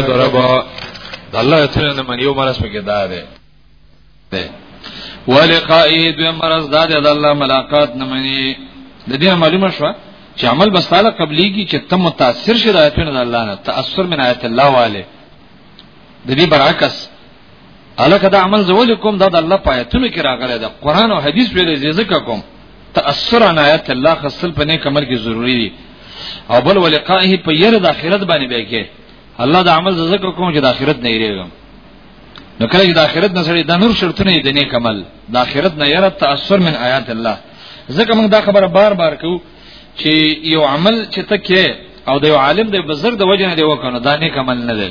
دربا د الله تعالی نه من یو مرز پکې دا ده ده ولقائه د مرز دا ده د الله ملاقات نه مني د دې معلومه شو چې عمل بس تعالی قبليږي چې تم متاثر شې د آیتونو د الله نه تاثر من آیت الله والے د دې برعکس الکه دا عمل زول کوم دا د الله پایتونو کې راغلی دا قران او حدیث ویلې زیزکه کوم تاثر عنایت الله خصل په نیک عمل کې ضروری دي او بل ولقائه په ير د اخرت باندې به کې الله د عمل زکه کوم چې د اخرت نه یریږم نو کله چې د اخرت نه سړي د نور شرطونه دي نه کمل د اخرت نه یره تاثر من آیات الله زکه موږ دا خبره بار بار کو چې یو عمل چې تکه او د یو عالم د بزرګ د وجه نه دی وکنه دا نه کمل نه دی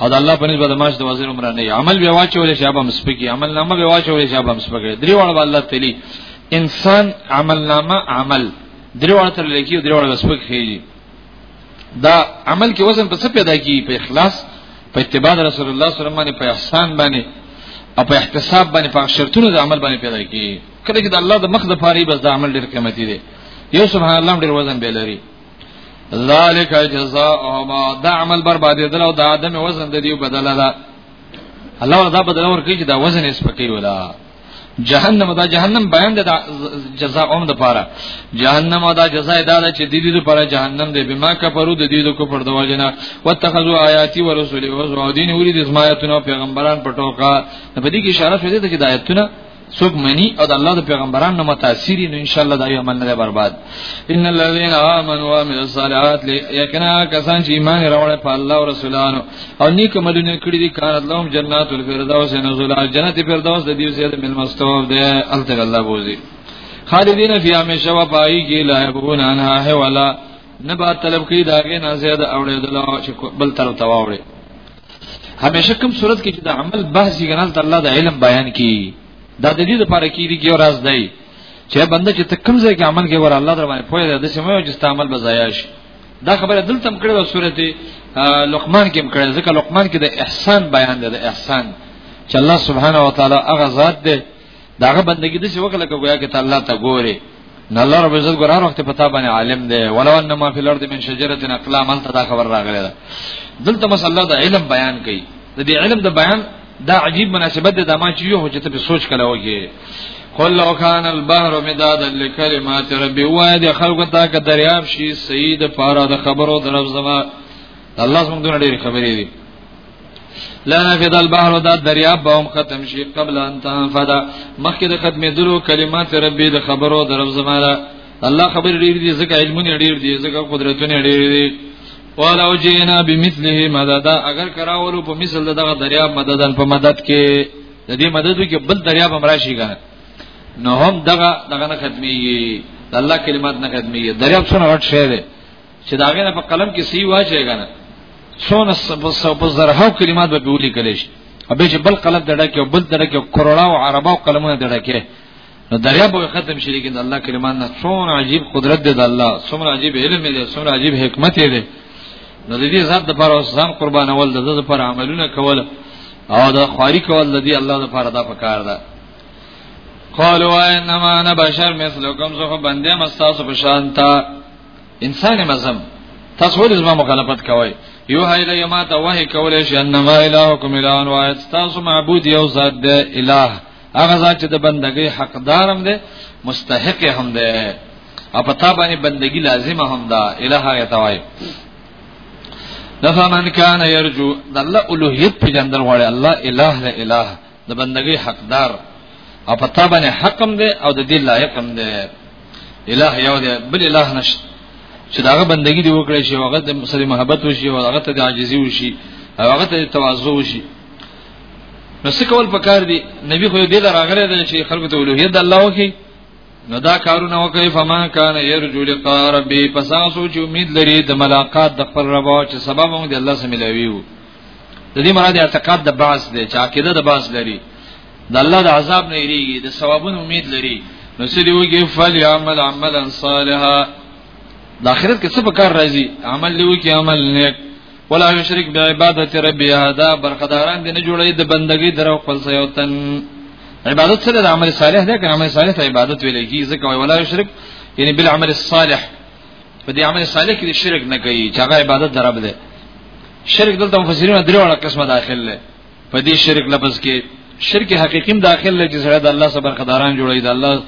او د الله په نسبت د ماش د وزن عمر نه عمل به واچول شي ابم سپکی عمل نامه به واچول شي ابم سپکی درې وړ به الله تعالی انسان عمل نامه عمل درې وړ تر لکی درې وړ سپک خېږي دا عمل کې وزن په څه پیدا کی په اخلاص په اتباع رسول الله صلی الله علیه وسلم په احسان باندې او په احتساب باندې په شرطونو د عمل باندې پیدا کی کله چې د الله د مخ د پاره بس د عمل ډېر قیمتي دی یو سبحان الله ډېر وزن به لري ذالک جزاءهما دا عمل بربادې دل او دا عدم وزن د دې بدل ده الله دا بدل ورکړي چې دا وزن یې سپکې ولا جهنم دا جهنم بیان ده جزاء اوم د پاره جهنم دا جزاء دا ده چې د دې لپاره جهنم دی بما کفرو د دې د کفر د وجنه واتخذوا آیاتی ورسولی او دین ورید اسماعیتونو پیغمبران پټوکا په دې کې اشاره شوه چې د آیتونه څوک مني او د الله د پیغمبرانو نه متاثر نو ان شاء الله دا یو عمل نه برباد ان الذين امنوا وعملوا الصالحات یقینا کسان چې ایمان راوړل په الله او رسولانو او نیک عملونه کړی دي کار لهم جنات الفردوس نزل جنت فردوس د دې زیاده مل مستوب ده الته الله بوزي خالدین فی همیشه و پای کی لا یبغون عنها حوالا نبا طلب کی داګه نه زیاده اوړې دلا چې بل طرف تواوړي همیشه کوم صورت کې چې د عمل بحث یې غنل ته الله د علم بیان کی دا د دې لپاره کیږي چې راز دی چې بنده چې تکم ځای کې عمل کوي ور الله در باندې پوهه ده د سمو چې استعمال بزایا شي دا خبره دلته هم کړې ده سورته لقمان کې هم کړې ده ځکه لقمان کې د احسان بیان ده د احسان چې الله سبحانه و تعالی هغه ذات ده داغه بندگی د څه وکړه کویا کې تعالی ته ګوره نه الله رب عزت ګران وخت پتا باندې عالم دی ولو ان ما فی الارض من شجره اقلام انت دا خبر راغلی ده دلته مس الله د علم بیان کړي د دې علم د بیان دا عجیب مناسبت ده ما چې یو چې ته سوچ کړه وږي قل لو كان البحر مدادا لكلمات ربي وای د خلکو ته که دریاب شي سید پاره د خبرو درف زما الله څنګه ډېر خبرې دي لا نفد البحر دا دریاب به هم ختم شي قبل ان تنفد مخکې د ختمې درو کلمات ربي د خبرو درف زماره الله خبر ډیر دي ځکه علمونه ډیر دي ځکه قدرتونه ډیر دي ولو جئنا بمثله مددا اگر کراولو په مثل دغه دریاب مددن په مدد کې د دې مدد کې بل دریاب هم راشي ګان نو هم دغه دغه نه ختميږي الله کلمات نه ختميږي دریاب څنګه غټ شی دی چې داغه نه په قلم کې سی واچي کنه څونه په زرهاو کلمات به ویلي کړي شي به چې بل قلم دړه کې بل دړه کې کروڑا او عربا او قلمونه دړه کې نو دریا به ختم شي لیکن الله کلمات نه څونه عجیب قدرت دی د الله څومره عجیب علم دی څومره عجیب حکمت دی نو د دې ذات د پر ځان قربانول د دې پر عملونه کول او د خواري کول د دې الله د پر دا پکار ده قالوا انما انا بشر مثلكم زه بنده مستاسو بشانتا انسان مزم تاسو ولې زما مخالفت کوئ یو هی له ما ته وه کولې شي انما الهکم الهون واحد تاسو معبود یو ذات دی الہ هغه ذات چې د بندګۍ حقدارم دی مستحق هم دی او پتا باندې بندګي لازمه هم ده الہ یا توای لفمن کان یرجو د الله الوهیت په جندل غواړي الله الہ لا الہ د بندګۍ حقدار او په تا باندې حکم دی او د دې لایق هم دی الہ یو دی بل الہ نشته چې داغه بندگی دی وکړي شي هغه د سره محبت وشي او هغه ته د عاجزي وشي او هغه ته تواضع وشي نو څه کول پکار دي نبی خو دې لار غره دی چې خلکو ته ولوهیت الله وکړي نو دا کارونه وکړي فما کان يرجو لقاء ربي پس هغه سوچ امید لري د ملاقات د خپل رب او چې سبب موږ د الله سره ملاوي وو د دې مراد اعتقاد د باز دی چې عقیده د باز لري د الله د عذاب نه یریږي د ثوابونو امید لري نو سړي وږي فل عمل عملا صالحا د اخرت کې څه په کار راځي عمل لیو کې عمل نیک ولا یشرک بعبادت ربی هدا برخداران دې نه جوړي د بندګۍ درو خپل سيوتن عبادت سره د عمل صالح ده کنه عمل صالح ته عبادت ویل کیږي ځکه ولا یشرک یعنی بالعمل الصالح په دې عمل صالح کې شرک نه کوي چې هغه عبادت درب ده شرک دلته مفسرین درې وړه قسمه داخل لري په دې شرک لفظ کې شرک حقیقی داخل لري چې سره د الله سره برخداران جوړي د الله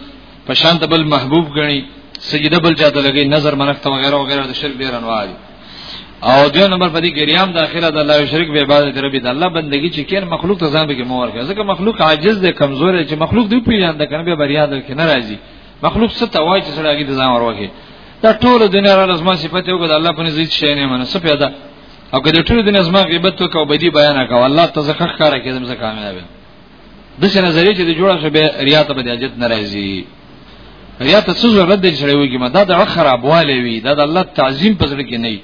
په شان ته بل محبوب غني سجده بل چاته لګي نظر منښت او غیره او غیره د شرک ډیر انواع دي او دو نمبر په دې کې ریام داخله د الله شرک به عبادت رب د الله بندگی چې کین مخلوق ته ځان به کې مور کوي ځکه مخلوق عاجز دی کمزور دی چې مخلوق دی پیژاند کنه به بریا ده کې ناراضي مخلوق څه ته وایي چې سره هغه د ځان وروکي دا ټول دنیا را لازمه صفته یو د الله په نزيد شي نه منه څه پیدا او که د ټول دنیا زما غیبت وکاو بدی بیان وکاو الله تزخخ کار کوي زمزه کامیاب د څه نظریه چې د جوړه شو به ریا ته به اجت ناراضي ریا ته څه ضرورت دی چې ویږي ما دا د خرابواله وي دا د الله تعظیم په ځل کې نه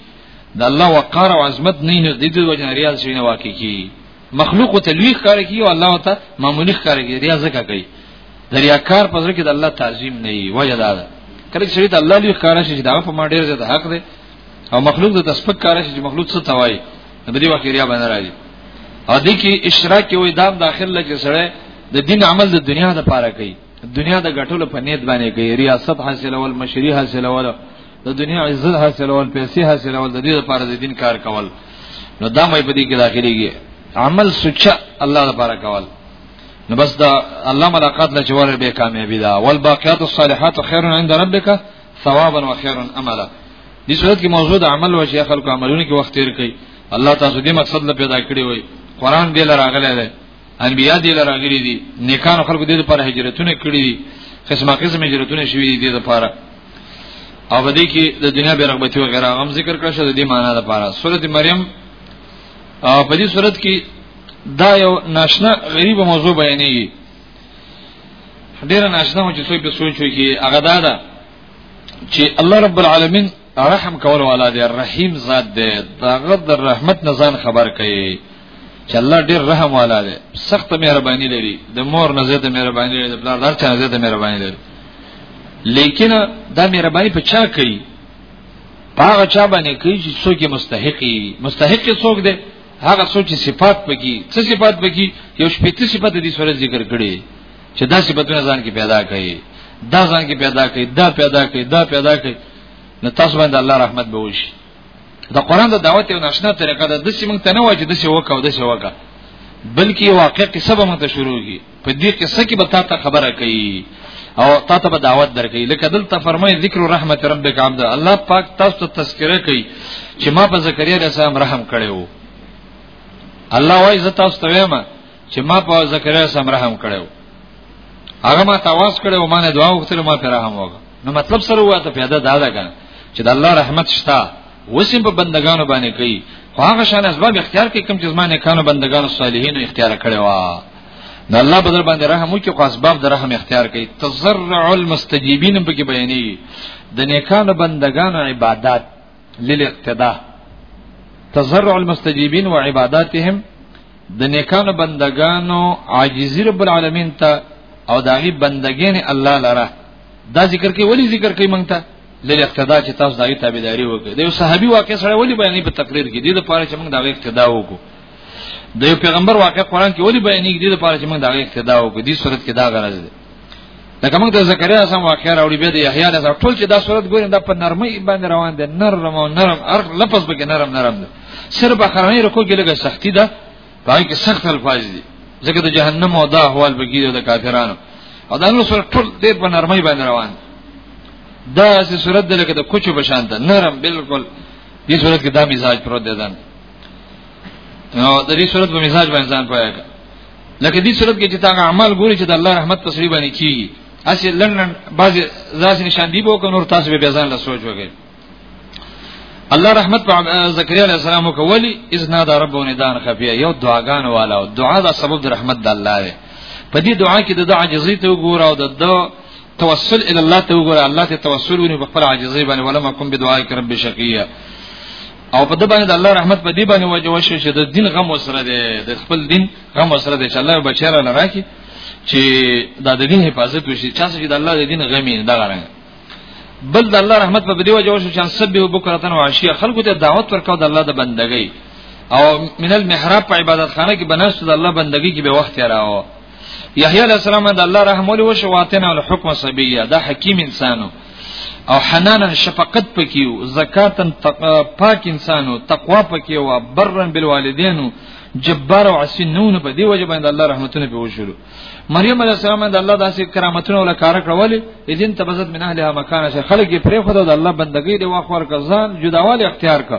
د الله وقار او عظمت نه نه د دې وجه ریا شي نه واقع کی مخلوق ته لوی کار کوي او الله ته معمولی کار کوي ریا زکه کوي دریاکار په ځکه د الله تعظیم نه وي وجه دا ده کله چې د الله لوی کار شي چې دا په ما ډیر زیات حق دی او مخلوق د تسبق کار شي چې مخلوق څه توای د دې وخت ریا باندې راځي او د کې اشراق کې وې دام داخل لکه سره د دین عمل د دنیا د پاره کوي دنیا د غټولو په نیت باندې کوي ریاست حاصلول مشری حاصلول د دنیا عزت حاصلول پیسې حاصلول د دې لپاره د دین کار کول نو دا مې په دې کې داخليږي عمل سوچ الله لپاره کول نو بس دا الله ملاقات له جوار به کامیابی دا والباقیات الصالحات خیر عند ربک ثوابا وخیر املا دې صورت کې موضوع د عمل او شیخ خلکو عملونه کې وخت تیر کړي الله تاسو دې مقصد له پیدا کړی وي قران دې لراغله ده انبیا دې لراغلي دي نیکانو خلکو دې لپاره هجرتونه کړی دي قسمه قسم هجرتونه شوي دي دې لپاره او بده کې د دنیا به رغبتي وغیرہ هم ذکر کړی شو د دې معنی لپاره سورته مریم په دې صورت کې دا یو ناشنا غریب موضوع بیانېږي ډیر ناشنا مو چې څوک به سوچ وکړي هغه دا ده چې الله رب العالمین رحم کول والا دی رحیم ذات دی داغه د رحمت نه ځان خبر کوي چې الله ډیر رحم والا دی سخت مهرباني لري د مور نه زیاته مهرباني لري د پلار دار چا زیاته مهرباني لري لیکن دا مهرباني په چا کوي هغه چا باندې کوي چې څوک مستحقي مستحق څوک دی هغه سوچ صفات پکې څه صفات پکې یو شپږ صفات دي سره ذکر کړي چې دا صفاتونه ځان کې پیدا کړي دا ځان کې پیدا کړي دا پیدا کړي دا پیدا کړي نو تاسو باندې الله رحمت به وشي دا قران د دعوت یو ناشنا طریقه ده د سیمنګ تنوع چې د څه وکاو د څه وکا بلکې واقع قصه به مت شروع کی په دې کې سکه به تاسو خبره کوي او تاسو به دعوت درکې لکه دلته فرمایي ذکر رحمت ربک عبد الله پاک تاسو ته تذکرہ کوي چې ما په زکریا علیه السلام رحم کړو الله وايي زه تاسو ته وایم چې ما په زکریا علیه السلام رحم کړو هغه ما تواس کړو ما نه دعا وکړه ما پر رحم وکړه نو مطلب سره واته پیدا دا ده کنه چې د الله رحمت شته وسیم په بندگانو باندې کوي خو هغه شان اسباب اختیار کوي کوم چې زمانه کانو بندگانو صالحینو اختیار کړي وا د الله په در باندې رحم وکي خو اسباب د رحم اختیار کړي تزرع المستجیبین په کې بیانې د نیکانو بندگانو عبادت للاقتداء تزرع المستجیبین و عبادتهم د نیکانو بندگانو عاجزی رب العالمین ته او داغي بندګین الله لره دا ذکر کوي ولی ذکر کوي مونږ ته لری اقتدا چې تاسو دغه تابعداري وکړي د یو صحابي واقع سره ولی بیانې په تقریر کې دي د پاره چې موږ دغه اقتدا وکړو د یو پیغمبر واقع قران کې ولي بیانې دي د پاره چې موږ دا اقتدا وکړو دي صورت کې دا غرض ده لکه موږ د زکریا سم واقع راوړي به د یحیی د ټول چې دا صورت ګورین دا په نرمۍ باندې روان دي نرم او نرم ارخ لفظ به نرم نرم ده صرف اخرنۍ رکو کې لګه سختی ده پای کې سخت الفاظ دي ځکه د جهنم او دا احوال به کیږي د کافرانو او دا نو صورت ټول دې په نرمۍ باندې روان دي دا چې صورت د لکه د کوچو بشانته نرم بالکل دې صورت کې دا مزاج پروت دی ځان نو د دې صورت په مزاج باندې ځان پوهه کړه لکه دې صورت کې چې تا عمل ګوري چې د الله رحمت په سری باندې کیږي اسی لنن بعض ذات نشان دی بو کنور تاسو به ځان له سوچ وګورئ الله رحمت په زکریا علیہ السلام کو ولی اذ نادى ربه ندان خفیا یو دعاګان والا او دعا دا سبب د رحمت د الله دی په دې دعا کې د دعا جزئی ته وګوره او د توسل ال الله ته وګوره الله ته توسل ونی په خپل عاجزی باندې ولما کوم بدعای رب شقیه او په د باندې د الله رحمت په دې باندې وجه وشو چې د دین غم وسره دی د خپل دین غم وسره دی چې الله بچره لراکي چې دا د دین حفاظت وشي چې چې د الله د دین غمي دا غره بل د الله رحمت په دې وجه وشو چې سبه بکرتن او عشیه خلکو ته دعوت ورکاو د الله د بندګۍ او من المحراب په عبادت خانه کې بنست د الله بندګۍ کې به وخت راو یحیی علیہ السلام د الله رحم ول وش واتنه الحکم صبیه دا حکیم انسانو او حنانا شفقت پکیو زکاتن پاک انسانو تقوا پکیو او برن بالوالدینو جبار او عسنون په دی وجه باندې الله رحمتونه په وشلو مریم علیہ السلام د الله داسې کرامتونه ول کار کړول اذن تبزت من اهلها مکان شه خلک یې پرې خدای د الله بندګی دی واخور کزان جداواله اختیار کړ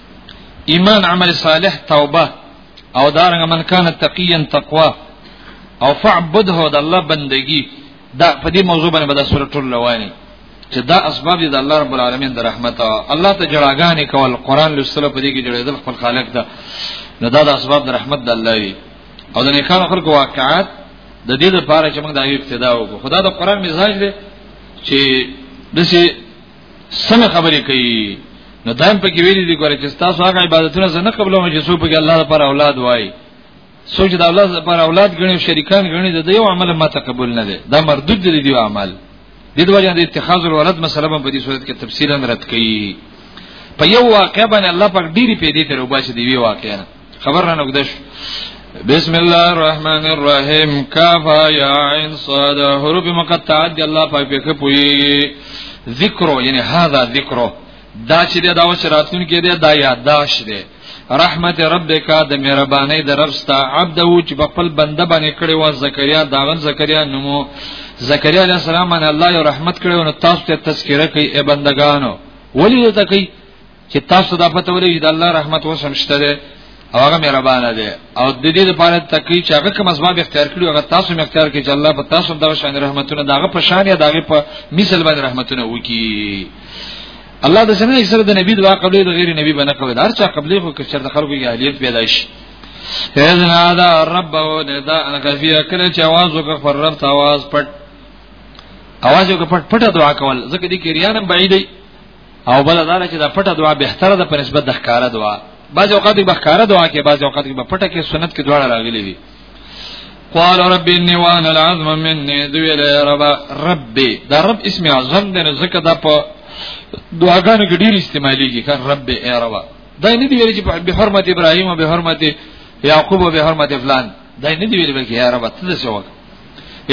ایمان عمل صالح توبه او دارنګ من کان تقیا تقوا او فعبده د الله بندگی دا په دې موضوع باندې به د سورۃ اللوانی چې دا اسباب دي د الله رب العالمین د رحمت او الله ته جړاګانې کول قران لوستل په دې کې جوړېدل خپل خالق دا نه دا د اسباب د رحمت د الله وي او د نیکانو خلکو واقعات د دې لپاره چې موږ د ایو ابتدا وکړو خدا د قران مزاج دی چې دسی سم خبرې کوي نو دایم په کې ویلي دي ګوره چې تاسو هغه عبادتونه زنه قبلوم چې څوک په الله لپاره اولاد وای سوچ د الله لپاره اولاد غني شریکان غني د یو عمل ما تقبل نه دي دا مردود دي دی عمل د دې وجه د اتخاذ الولد مسله په دې صورت کې تفصیلا رد کړي په یو واقع باندې الله پاک ډیری پیدا کړو باسي دی وی واقع نه خبر رانه وګدش بسم الله الرحمن الرحیم کافا یا عین صاد حروف مقطعات دی الله پاک په پوی ذکر یعنی هاذا ذکر دا چې دا و شراتون کې دی دا یاداش دی رحمت ربک د مهرباني د رب ستا عبد او چې په خپل بنده باندې کړي و زکریا داغن زکریا نمو زکریا علیہ السلام باندې الله یو رحمت کړي او تاسو ته تذکرہ کوي اے بندگانو ولی ته کوي چې تاسو دا پته ولې د الله رحمت وسم شته ده او هغه مهربان ده او د دې لپاره تکلیف چې هغه کوم اسباب اختیار کړی هغه تاسو مې اختیار کړی چې الله په تاسو دا شان رحمتونه داغه په شان یا داغه په مثال باندې رحمتونه وکي الله د سنې سره د نبی دعا قبلې د غیر نبی باندې قبلې دار چا قبلې خو کې چر د خلکو کې اهلیت پیدا شي اذن هذا ربه نداء خفيه کله چې आवाज وکړ پر رب ته आवाज پټ आवाज وکړ پټ پټه دعا کول ځکه دې کې ریانم بعیدې او بل دا چې دا پټه دعا به تر د په نسبت د ښکارا دعا بعض اوقات به ښکارا دعا کې بعض اوقات به پټه کې سنت کې دعا راغلي دي قال رب اني وانا العظم مني دوی له رب ربي دا رب اسم اعظم دی نه زکه دا په دعاګانو کې ډیر استعماليږي کار رب اي رب دا نه دی ویل چې په حرمت ابراهيم او به حرمت يعقوب او به حرمت فلان دا نه دی ویل بلکې يا رب ته څه وکړه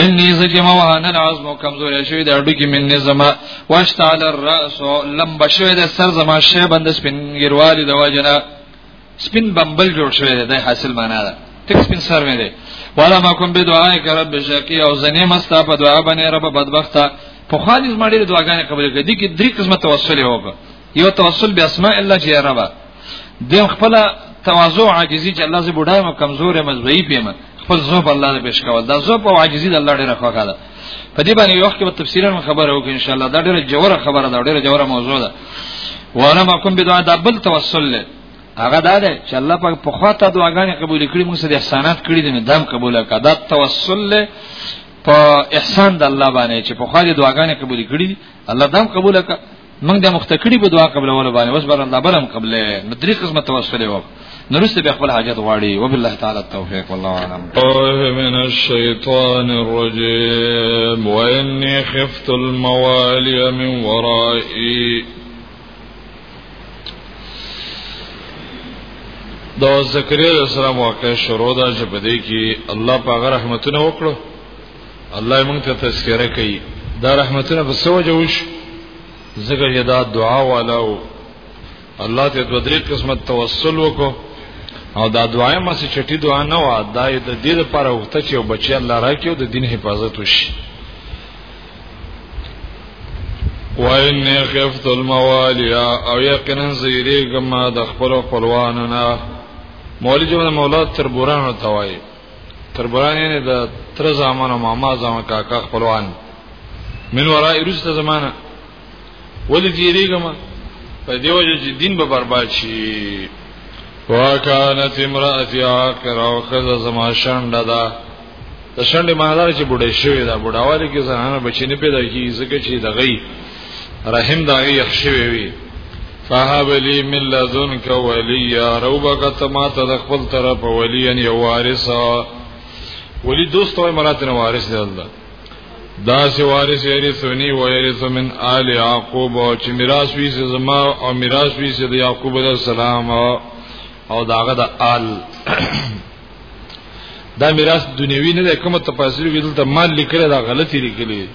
انی زجم وهن العظم کمزور شوی د اډو کې من نظم واشتعل الراس لمب شوی د سر زما شی بند سپین ګیروالي د واجنا سپین بمبل جوړ شوی د حاصل معنا ده تک سپین سر مې ده والا ما کوم به دعای کړ رب شقی او زنی مستا په دعا باندې رب بدبخته په خالص مړي دعاګانې قبول کړي دي کې درې قسمه توسل وکړه یو توسل به اسماء الله چې ربا د خپل تواضع عاجزی چې الله زه بډای او کمزور یم زوی پیم خپل زوب الله دې پیش کول دا زوب او عاجزی د الله ډیره خوښه ده په دې باندې یو وخت کې تفصیلا خبره وکړو ان شاء الله دا ډیره جوړه خبره ده ډیره جوړه موضوع ده وانا ما کوم بدعا دا بل توسل له هغه دا ده چې الله پاک په خواته دعاګانې قبول کړي موږ سره احسانات کړي دي دم قبول کړه دا توسل له په احسان د الله باندې چې په خواته دعاګانې قبول کړي الله دم قبول کړه موږ د مختکړي په دعا قبلولو باندې اوس بر الله برم قبلې نو درې قسمه توسل یو نرسته به خپل حاجت غواړي وبالله تعالی التوفیق والله اعلم اوه من الشیطان الرجیم وانی خفت الموالی من ورائی دا زکریا السلام واقع شروع دا چې په دې کې الله پاک رحمتونه وکړو الله موږ ته تذکرہ کوي دا رحمتونه په سوجه وش زګه یدا دعا والو الله ته د درې قسمه توسل وکړو او دا دعای ما سي چټي دعا نه و دا د دې لپاره وخته چې بچي الله راکیو د دین حفاظت وشي وَإِنَّ خِفْتُ الْمَوَالِيَ او یقینا زیریګم د خپل خپلوانو نه مولوی جمعه مولا تربورانو توای تربرانه د تر زمانه ماما زمانه کاکا خپلوان من ورای رسته زمانه ولې تیریګم په دیو چې دین به برباد شي وکانت امرأتی عاقر او خزه زما شنده ده د شنده مالار چې بډای شوی دا بډاواله کې زنانه بچی نه پیدا کیږي ځکه چې دغی رحم دا یې خشوي وي فهب لي من لذنك وليا روبك تما ته د خپل طرف وليا یو وارث ولی دوست او مرات نه وارث دی الله دا سی وارث یې سونی و یې من آل یعقوب او چې میراث وی سي زما او میراث وی سي د یعقوب علیه السلام او داغه د آل دا میراث دنیوي نه ده کومه تفاصیل کې دلته مال لیکل دا غلطي لیکلي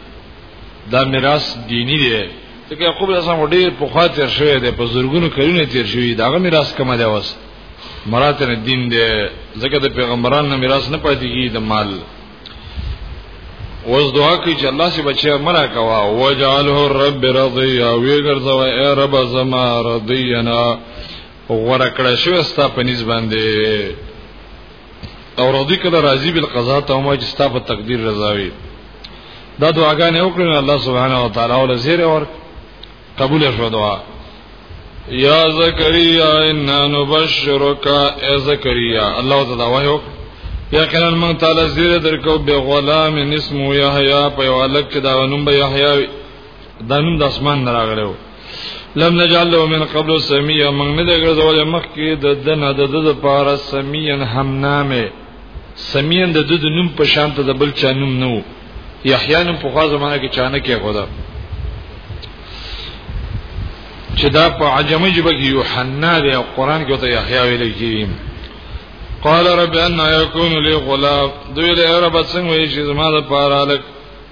دا میراث دینی دی ځکه یعقوب علیه السلام ډیر په خوا تیر شوی دی په زورګونو کلونه تیر شوی دا غو میراث کوم دی وس مراتن دین دی ځکه د پیغمبرانو نه میراث نه پاتې کیږي د مال اوس دعا کوي چې الله سي بچي مرا کوا وجعله رب رضيا ويګرځوا اي رب زما رضينا ورکړه شو ستا په نسبت باندې او رضی کله راضی بالقضاء ته ما چې ستا په تقدیر رضا وي دا دعاګانې وکړې الله سبحانه و تعالی ول زیر اور قبول شو دعا یا زکریا انا نبشرک ای زکریا الله تعالی وایو یا کله موږ تعالی زیر درکو به غلام اسمو یحیی په ولک دا نوم به یحیی دا نوم د اسمان نه راغلو لم نجعل له من قبل سميا من نه دغه زول مخکې د دنه د د پاره سميا هم نامه سميا د د نوم په شان ته د بل چا نوم نو يحيى نوم په خوا زمانه کې چانه کې خدا چې دا په عجمي جبه کې يوحنا دی او قران کې ته يحيى ویل کېږي قال رب ان يكون لي غلام دوی له رب څنګه وي چې زما د پاره لک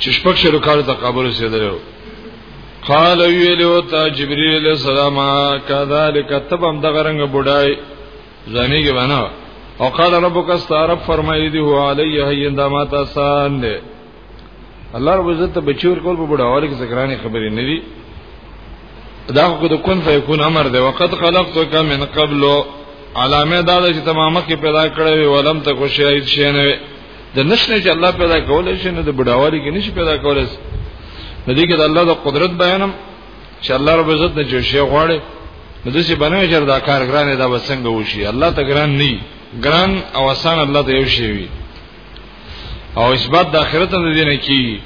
چې شپږ شلو کال ته قبر رسیدلو قال ویلو تا جبرئیل علیہ السلام کذالک تبم دغه رنگ بډای ځانې کې ونا او قال ربک استعرب فرمایي دی هو علی هین دا ما تاسان دی الله رب عزت ته بچور کول په بډاوال کې ذکرانه خبرې نه دي دا خو د کون فیکون امر دی وقت خلقتک من قبل علامه دا چې تمامه کې پیدا کړې ولم تکو شی شي نه د نشنه چې الله پیدا کولای شي نو د بډاوالي کې نشي پیدا کولای شي نو دې کې د الله د قدرت بیانم چې الله رب عزت نه چې شی غواړي نو د څه بنوي چې دا کار ګران دی دا وسنګ وشي الله ته ګران نه ګران او آسان الله ته یو شی وي او اثبات د آخرت نه دي نه کی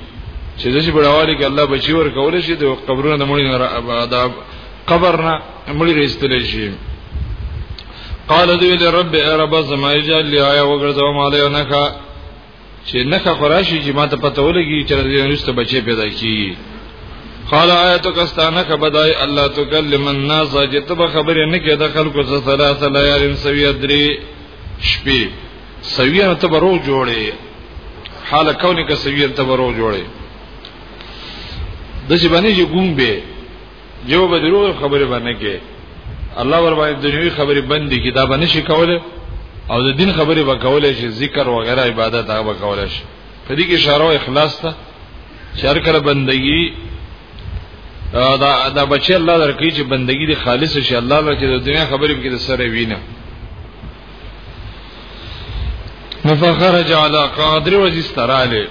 چې د څه بډاوالي کې الله بچي ور کولای شي د قبرونو د مړي نه د قبر نه مړي رېستل شي قال دی ویل رب ای رب زما اجل لی آیا وګرځو مال یو نخا چې نخا خراشي چې ماته پته ولګي چې دې نشته بچي پیدا کی قال آیت کستانه کبدای الله تکلم الناس چې تب خبرې نه کې د خلکو سره ثلاثه لیالین سوی درې شپې سوی ته برو جوړې حال کونی که سوی ته برو جوړې د چې باندې ګوم به یو به دروغ خبره باندې کې الله ور باندې دنیوي خبره بندي کې دا باندې شي کوله او د دین خبره به کوله شي ذکر و غیره عبادت هغه به کوله شي په دې کې اشاره او اخلاص ته شر کړه بندگی دا دا بچي الله درکې چې بندگی دي خالص شي الله لکه د دنیا خبرې کې د سره وینه مفخرج علی قادر وزستراله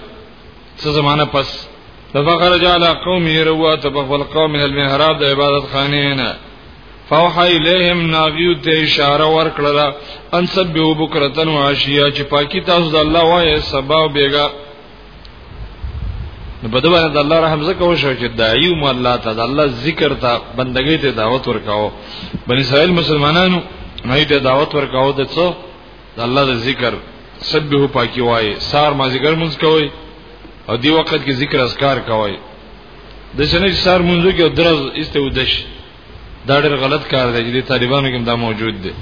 څه زمانہ پس فخرج على قومه روات بخل قوم من المحراب د عبادت خانه نه فوحا الیهم ناغیو ته اشاره ورکړه ان سبحو بکرتن واشیا چې پاکی تاسو د الله وای سبا او بیګا نو په دغه د الله رحم زکه وشو چې دایو م الله ته د الله ذکر ته بندګۍ ته دعوت ورکاو بنی اسرائیل مسلمانانو نه ته دعوت ورکاو د څو د الله د ذکر سبه پاکي وای سار ما ذکر مونږ کوي او دی وخت کې ذکر اذکار کوي د شنه سار مونږ کې درز ایسته ودش دا ډېر غلط کار دی چې طالبانو کې دا موجود دی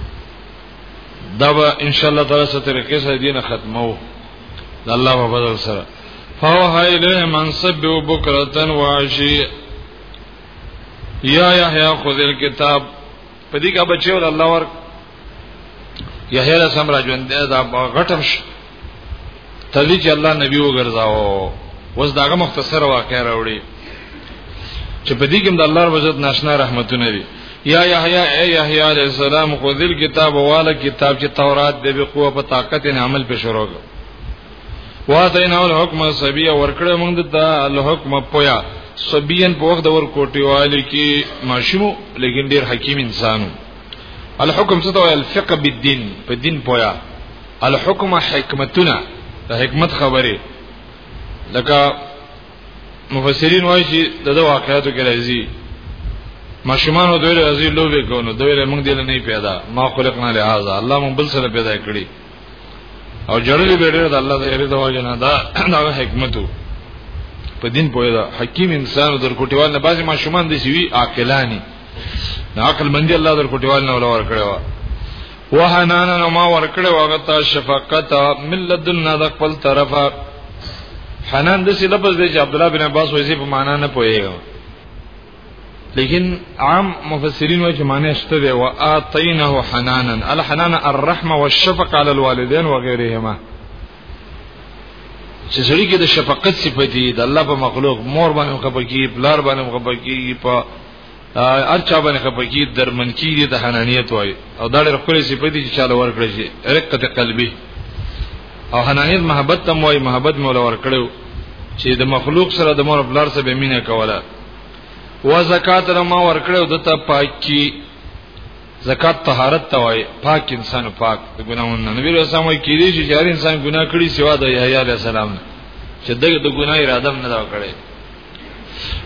دا به ان شاء الله تعالی ستاسو طریقې سره دینه ختمو د الله په فضل سره فوها الیه منصب بکرتن واشی یا یحیی خذ الكتاب په دې کې بچي ول الله ور یحیی له سم را ژوند دا غټم شي تدې چې الله نبی وګرځاو وس داغه مختصر واقع راوړي چې په دې کې د الله وجود ناشنا رحمتونه دي یا یحیی ای یحیی علیہ السلام خو ذل کتاب والا کتاب چې تورات دی به قوه په طاقت نه عمل په شروع کړ واتینا الحکم سبیا ورکړه موږ ته الحکم پویا سبیان په وخت ور کوټی والی کی ماشمو لیکن ډیر حکیم انسانو الحکم څه ته الفقه بالدین په دین پویا الحکم حکمتنا د حکمت خبره لکه مفسرین وایي چې دغه واقعاتو کې راځي ماشومان دوی راځي لوبه کوي دوی له موږ دل نه پیدا ما خلقنا لهذا الله موږ بل سره پیدا کړی او جړلې به ډېر د الله د یری د وجه نه دا دا حکمت په دین پوهه دا حکیم انسان در کوټیوال نه بعضی ماشومان دي سوي عاقلانی د عقل مندي الله در کوټیوال نه ولور کړو وحنانا نو ما ور کړو هغه ته شفقت ملذنا د خپل طرفه حنان د سی لفظ دی چې عبد الله بن عباس وایي په معنا نه پوهیږي لیکن عام مفسرین وایي چې معنی شته دی واتینه حنانا الحنان الرحمه والشفقه على الوالدين وغيرهما چې سړی کې د شفقت صفت دی د الله په مخلوق مور باندې خپکی بلار باندې خپکی په ارچا باندې خپکی درمن کی دی د حنانیت وای او دا ډېر خپل صفت دی چې چاله ورکړي شي رقت قلبي او حنانیت محبت تم وای محبت مولا ورکړو چې د مخلوق سره د مور بلار سره به مینه کوله و زکات را ما ورکړو دته پاکي زکات طهارت ته وای پاک انسان پاک د ګناونو نبی رسول الله کیږي چې هر انسان ګناه کړی سوا د یحیی علی السلام چې دغه د ګناه اراده نه دا کړی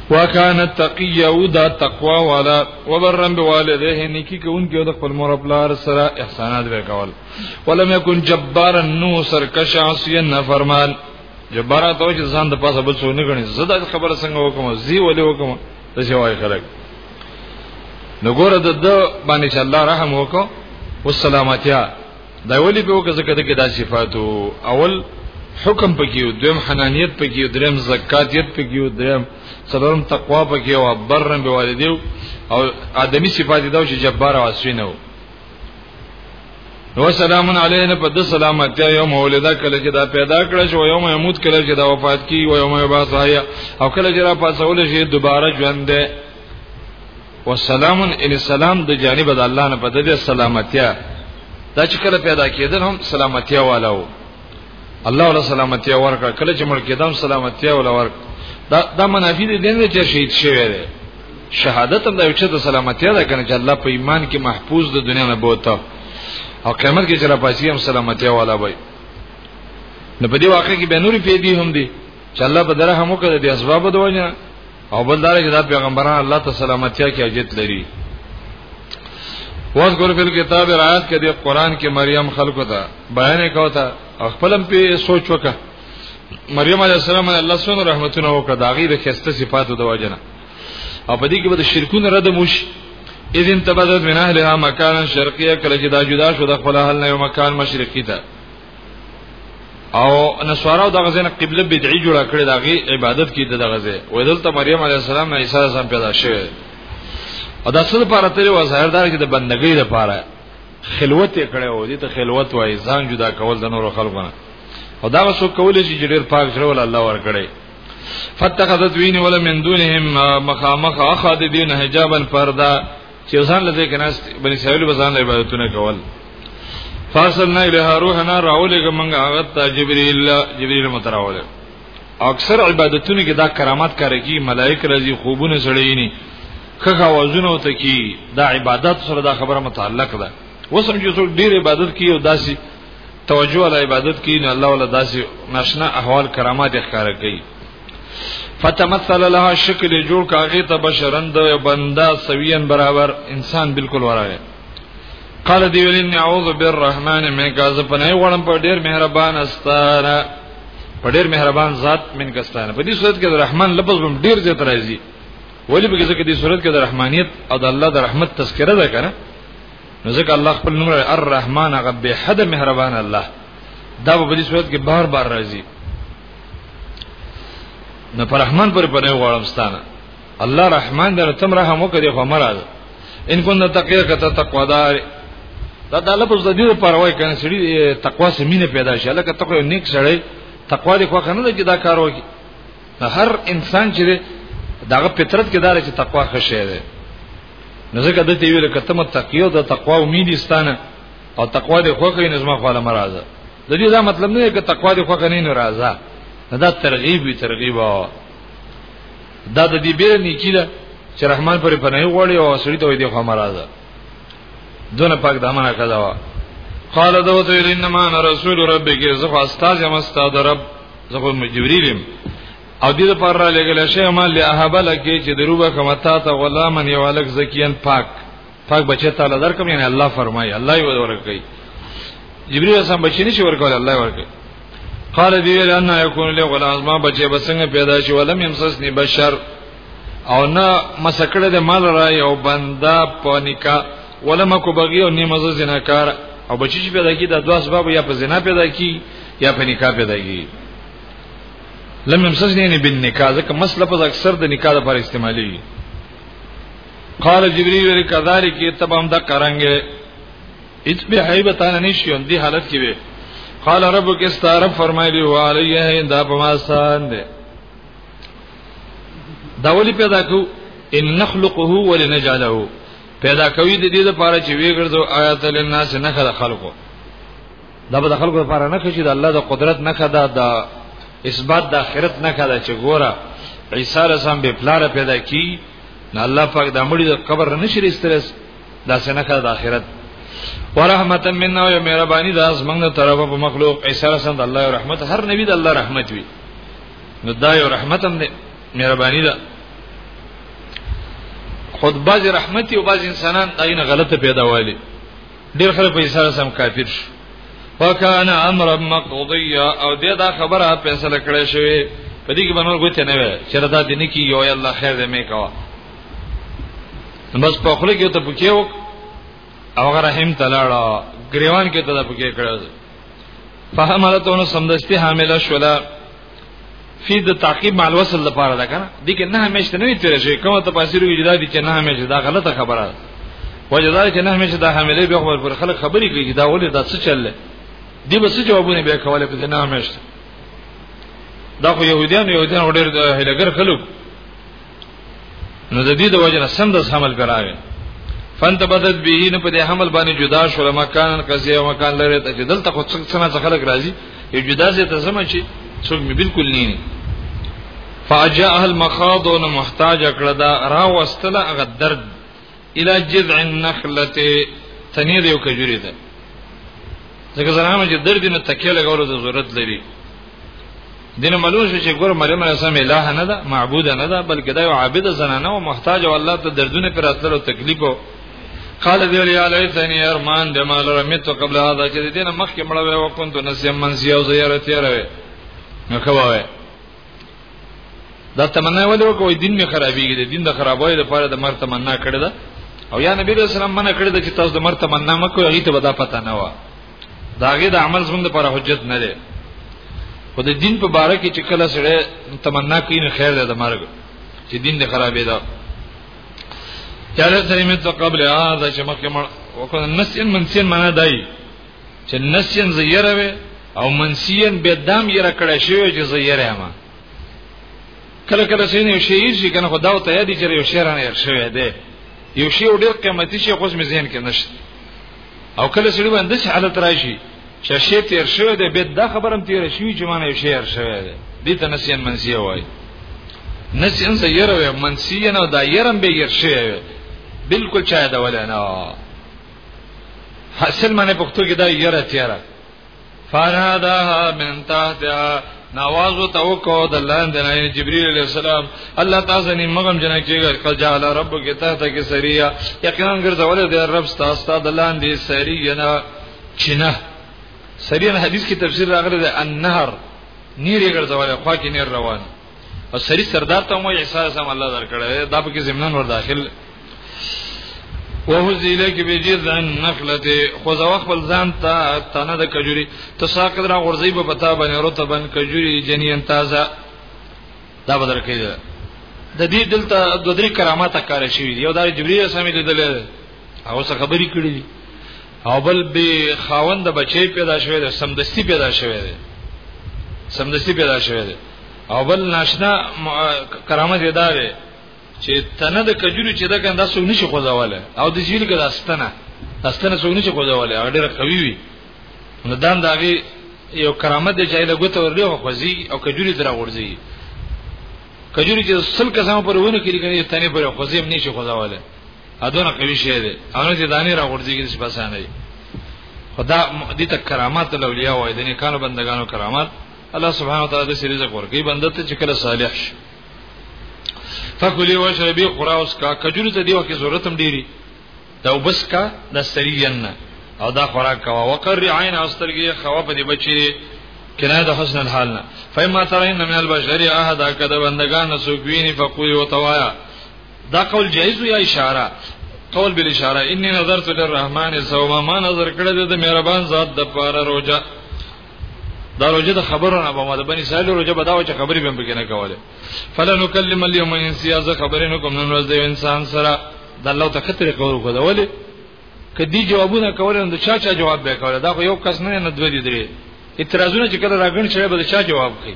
وکانه تقی او دا تقوا والا وبرم بوالديه نیکی کوونکی د خپل مور خپل سره احسانات وکول ولم یکن جبارا نو سرکش عاصی نه فرمان جبارا ته چې ځان د پاسه بل څه نه غني زدا خبره څنګه وکم زی ولې وکم ته چې وای خلک نو ګوره د د باندې چې الله رحم وکړو والسلامتیا دا ولی به وکړه ځکه دغه د صفاتو اول حکم پکې او دویم حنانیت پکې او دریم زکاتیت پکې او دریم څلورم تقوا پکې او برن به والدیو او ادمي صفات دا چې جبار او اسوینه نو سلام علینا په د سلامت یوم ولدا کله چې دا پیدا کړ شو یوم یموت کله چې دا وفات کی او یوم یبعث حیا او کله چې را پاسول شي دوباره ژوند ده والسلام ان السلام د جانب د الله نه په دې سلامتیا دا چې کله پیدا کېدل هم سلامتیا والو الله ولا سلامتی ورکړه کله چې ملک دام سلامتی ولا ورک دا دا منافی دي دنه چې شهید شوی دی شهادت هم دا یو چې د سلامتی ده کنه چې الله په ایمان کې محفوظ د دنیا نه بوته او قیامت کې چې را پاسي هم سلامتی والا وي نو په دې واقع کې به نوري پیدي هم دي چې الله په درهم وکړه د اسباب د وجه او بل دا چې دا پیغمبران الله ته سلامتیا کې اجت لري واس ګور په کتاب راات کې د قران کې مریم خلقو ته بیان کوتا خپلم په سوچ وکړه مریم علیه السلام الله سبحانه رحمتونه وکړه دا غي د خسته صفاتو د وجنه او په دې کې به د شرکونو رد موش اذن تبدد من اهلها مکان شرقیه کله چې دا جدا شو د خپل اهل نه یو مکان مشرقي ته او نصارا دغه ځنه قبله بدعي جوړه کړې دغه عبادت کې دغه ځای وې دلته مریم علی السلام نه عیسی سم پیدا شوه او د اصل لپاره تل و ظاهر دار کې د بندګۍ لپاره خلوت یې کړې و دې ته خلوت وایي ځان جدا کول د نورو خلکو نه او دا څو کول شي چې ډېر پاک سره ول الله ور کړې فتخذت وین ولا من دونهم مخامخ اخذ دین حجابا فردا چې ځان لته کناس بني اسرائیل به ځان عبادتونه کول فاصلنا الیها روحنا راولګه موږ هغه ته جبرئیل جبرئیل متراوله اکثر عبادتونه کې دا کرامات کار کوي ملائک راځي خوبونه سړېنی خخه وازونه وته کی دا عبادت سره دا خبره متعلق ده وسم چې څوک ډیر عبادت کوي او داسي توجه علی عبادت کوي نو الله ولا داسي ناشنا احوال کرامات ښکار کوي فتمثل لها شکل جوړ کاغه ته بشرند او بندا سویان برابر انسان بالکل ورغه قال دی ولین اعوذ بالرحمن من غاز پنای وړم په ډیر مهربان استاره په ډیر مهربان ذات من کستانه په دې صورت کې د رحمان لفظ هم ډیر زیات راځي ولی به ځکه دې صورت کې د رحمانیت او د الله د رحمت تذکره ده کنه نو ځکه الله خپل نوم الرحمن غبه حد مهربان الله دا په دې صورت کې بار بار راځي نه پر رحمان پر پنه غواړم ستانه الله رحمان در تم رحم وکړي خو مراد ان کو نه تقیا کته تقوا دار دا د لفظ د دې پر وای کنه سړي تقوا سمینه پیدا شي لکه تقوا نیک سړی تقوا دې خو کنه چې دا کار وکړي هر انسان چې داغه فطرت کې دار چې تقوا خشه ده نو ځکه د دې ویل کته متقیو د تقوا امید استانه او تقوا دې خو کوي نظم خو له مرزه د دې دا مطلب نه دی چې تقوا دی خو کني نه راځه دا ترغیب وی ترغیب دا د دې بیره نیکی ده چې رحمان پر پناه غوړي او سړی ته دی خو مرزه دونه پاک دمنه کړه وا قال دو تو انما انا رسول ربک زه استاد یم استاد رب زه خو جبرئیلم او دې پر را لګل شي ما له اهبل کې چې دروبه کمتا ته غلامن یو الک زکیان پاک پاک بچی تعالی درکم یعنی الله فرمایي الله یې ورکړي جبرئیل اسلام بچی نشي ورکول الله ورکړي قال دی ویل ان یکون له غلام ما بچی بسنګ پیدا شي ولم يمسسني بشر او نه مسکړه د مال را یو بندا پانیکا ولم کو بغي او نیمه زناکار او بچی چې پیدا کی دا دوه اسباب یا په زنا پیدا کی یا په نکاح پیدا کی لم يمسسني بن نکاح ځکه مسله په اکثر د نکاح لپاره استعمالي قال جبريل ویل کذالک تبام د کرانګه اچ به حیبتان نشیون دی حالت کې وي قال ربک استعرف فرمایلی هو علیه دا په ما سان دی دا ولی پیدا کو ان نخلقه ولنجعله پیدا کوي د دې لپاره چې ویګرځو آیات للناس نه خلق خلقو دا به د خلکو لپاره نه کړي د الله د قدرت نه کړه د اثبات د آخرت نه کړه چې ګوره عیسی رسام به پلار پیدا کی نه الله پاک د مړي د قبر نه شری استرس دا څنګه کړه د آخرت ورحمتا منا او مهرباني د از موږ طرفه په مخلوق عیسی رسام د الله رحمت هر نبی د الله رحمت وي نو دا یو رحمت هم دی مهرباني ده خود باز رحمتي او باز انسانان داینه غلطه پیدا والی ډیر خلک په ایسار سم کافر شو وکانه امر مقضیا او دې دا خبره فیصله کړې شوې په دې کې باندې ګوتې نه وي چې رضا دې نه کی یو الله خیر دې مې کوا بس په خله کې ته پکې وک او غره هم تلاړه گریوان کې ته پکې کړه فهملتون سمدستی حامله شولا فی د تعقیب مع الوصل لپاره ده کنه دي کې نه همیشه نه تیر شي کومه تفاسیر وی جدا دي چې نه همیشه دا غلطه خبره ده وجدا چې نه همیشه دا حاملې به خبر پر خلک خبرې کوي دا ولې دا څه چلله دی به څه جوابونه به کوله په نه همیشه دا خو يهوديان يهوديان وړر د هلګر خلک نو د دې د وجه نه سم د حمل کراوي فانت بدت به نه په دې حمل باندې جدا شو مکان قضیه او مکان لري ته دلته خو څنګه څنګه خلک راځي یو جدا زه ته زما چې څوک مې بالکل نه نه فاجاء المخاضون محتاج کړه دا را واستله هغه درد الى جذع النخله تنیر یو کجوري ده ځکه زنانه چې درد نه تکیه لګولو د ضرورت لري دین معلوم شو چې ګور مریم علیه السلام الہ نه ده معبود نه ده بلکې دا یو عابد زنانه او محتاج او الله ته دردونه پر اتلو تکلیف او قال دی ویلی علی ثانی ارمان د مال رمیت قبل هذا چې دینه مخکې مړ وې وکوند نسیم منسی او زیارت یې راوي نو کوه دا تمنا ولې وکوي دین می خرابېږي دین د خرابوي لپاره د مر تمنا کړی دا او یا نبی رسول الله منه کړی دا چې تاسو د مر تمنا مکو هغه ته ودا پتا نه و داغه د عمل زموږ لپاره حجت نه دی خو د دین په باره کې چې کله سره تمنا کوي نه خیر ده د مرګ چې دین دې خرابې ده چاله سره مې ته قبل هذا چې مخکې مړ وکړ نسین منسین معنا دای چې نسین زیره وي او منسین به دام یې راکړی شوی چې زیره ما کله کله سین یو شی شي کنه خدا او ته یادی چې یو شی رانه یې شوی دی یو شی ډیر قیمتي شی خو مې ذهن کې نشته او کله سړي باندې څه حالت راشي چې شی تیر شوی دی به دا خبرم تیر شوی چې معنی یو شی هر شوی دی دې ته نسین منسیه وایي نسین زیره وي منسین او دایرم به یې شوی بالکل چا دا ولنه حاصل معنی پښتو کې دا یره تیرا فناداها من تحتها نوازو ته وکاو د لاندې نه جبرئیل علیہ السلام الله تعالی نه مغم جنا کېږي قجال رب کې تحته کې سریه یقینا ګرځول دی رب ستاسو ته د لاندې سریه نه چینه سریه حدیث کې تفسیر راغلی دی النهر نیر ګرځول خو کې نیر روان او سری سردار ته مو احساس هم الله درکړی دا په کې زمنن ور داخل وهزي لك بجذع النخله خذ وخبل ځان ته تنه د کجوري تساقط را غرزي په پتا باندې رتبن کجوري جنين تازه دا بدر کېده د دې دلته د درې کرامات کار شوی یو د جبرئیل سمې لیدل او څه خبرې کړې دي او بل به خاوند بچی پیدا شوی دی سمدستی پیدا شوی دی سمدستی پیدا شوی دی او بل ناشنا کرامت ادا دی چې تنه د کجوري چې دا کنده سو نشي خوځواله او د جیل کې داستنه داستنه سو نشي خوځواله هغه ډیره قوي وي نو دام داغي یو کرامت دی چې له ګوت ورلو خوځي او کجوري درا ورځي کجوري چې سل کسان پر ونه کړي کنه تنه پر خوځي هم نشي خوځواله ادونه قوي شی دی هغه چې دانی را غورځيږي چې بس نه خدا دې ته کرامات الاولیاء وای د نیکانو بندگانو کرامات الله سبحانه وتعالى د سری رزق ورکړي بنده ته چې کله صالح شي فکلی وشربی خورا اوس کا کجوري ته دیو کې ضرورت هم ډیری دا وبس کا د سریجن او دا خوراک کا وقر عین استرګي خوا په دې بچي کنایه د حسن الحال نه فیما ترین من البشر احد کده بندگان سوګوینی فقوی وتوایا دا قول جایز یا اشاره قول بل اشاره انی نظرت للرحمن صوما ما نظر کړه د مهربان ذات د پاره روزه دا روزه د خبرو نه به د بنی اسرائیل روزه به دا چې خبرې به پکې نه کوله فلا نکلم اليوم انسیا ز خبرې نه کوم نن ورځ د انسان سره د الله ته خطر کول کو دا ولی کدی جوابونه کول نو چا چا جواب به کول دا خو یو کس نه نه دوی دی اعتراضونه چې کله راغون شوی به چا جواب کوي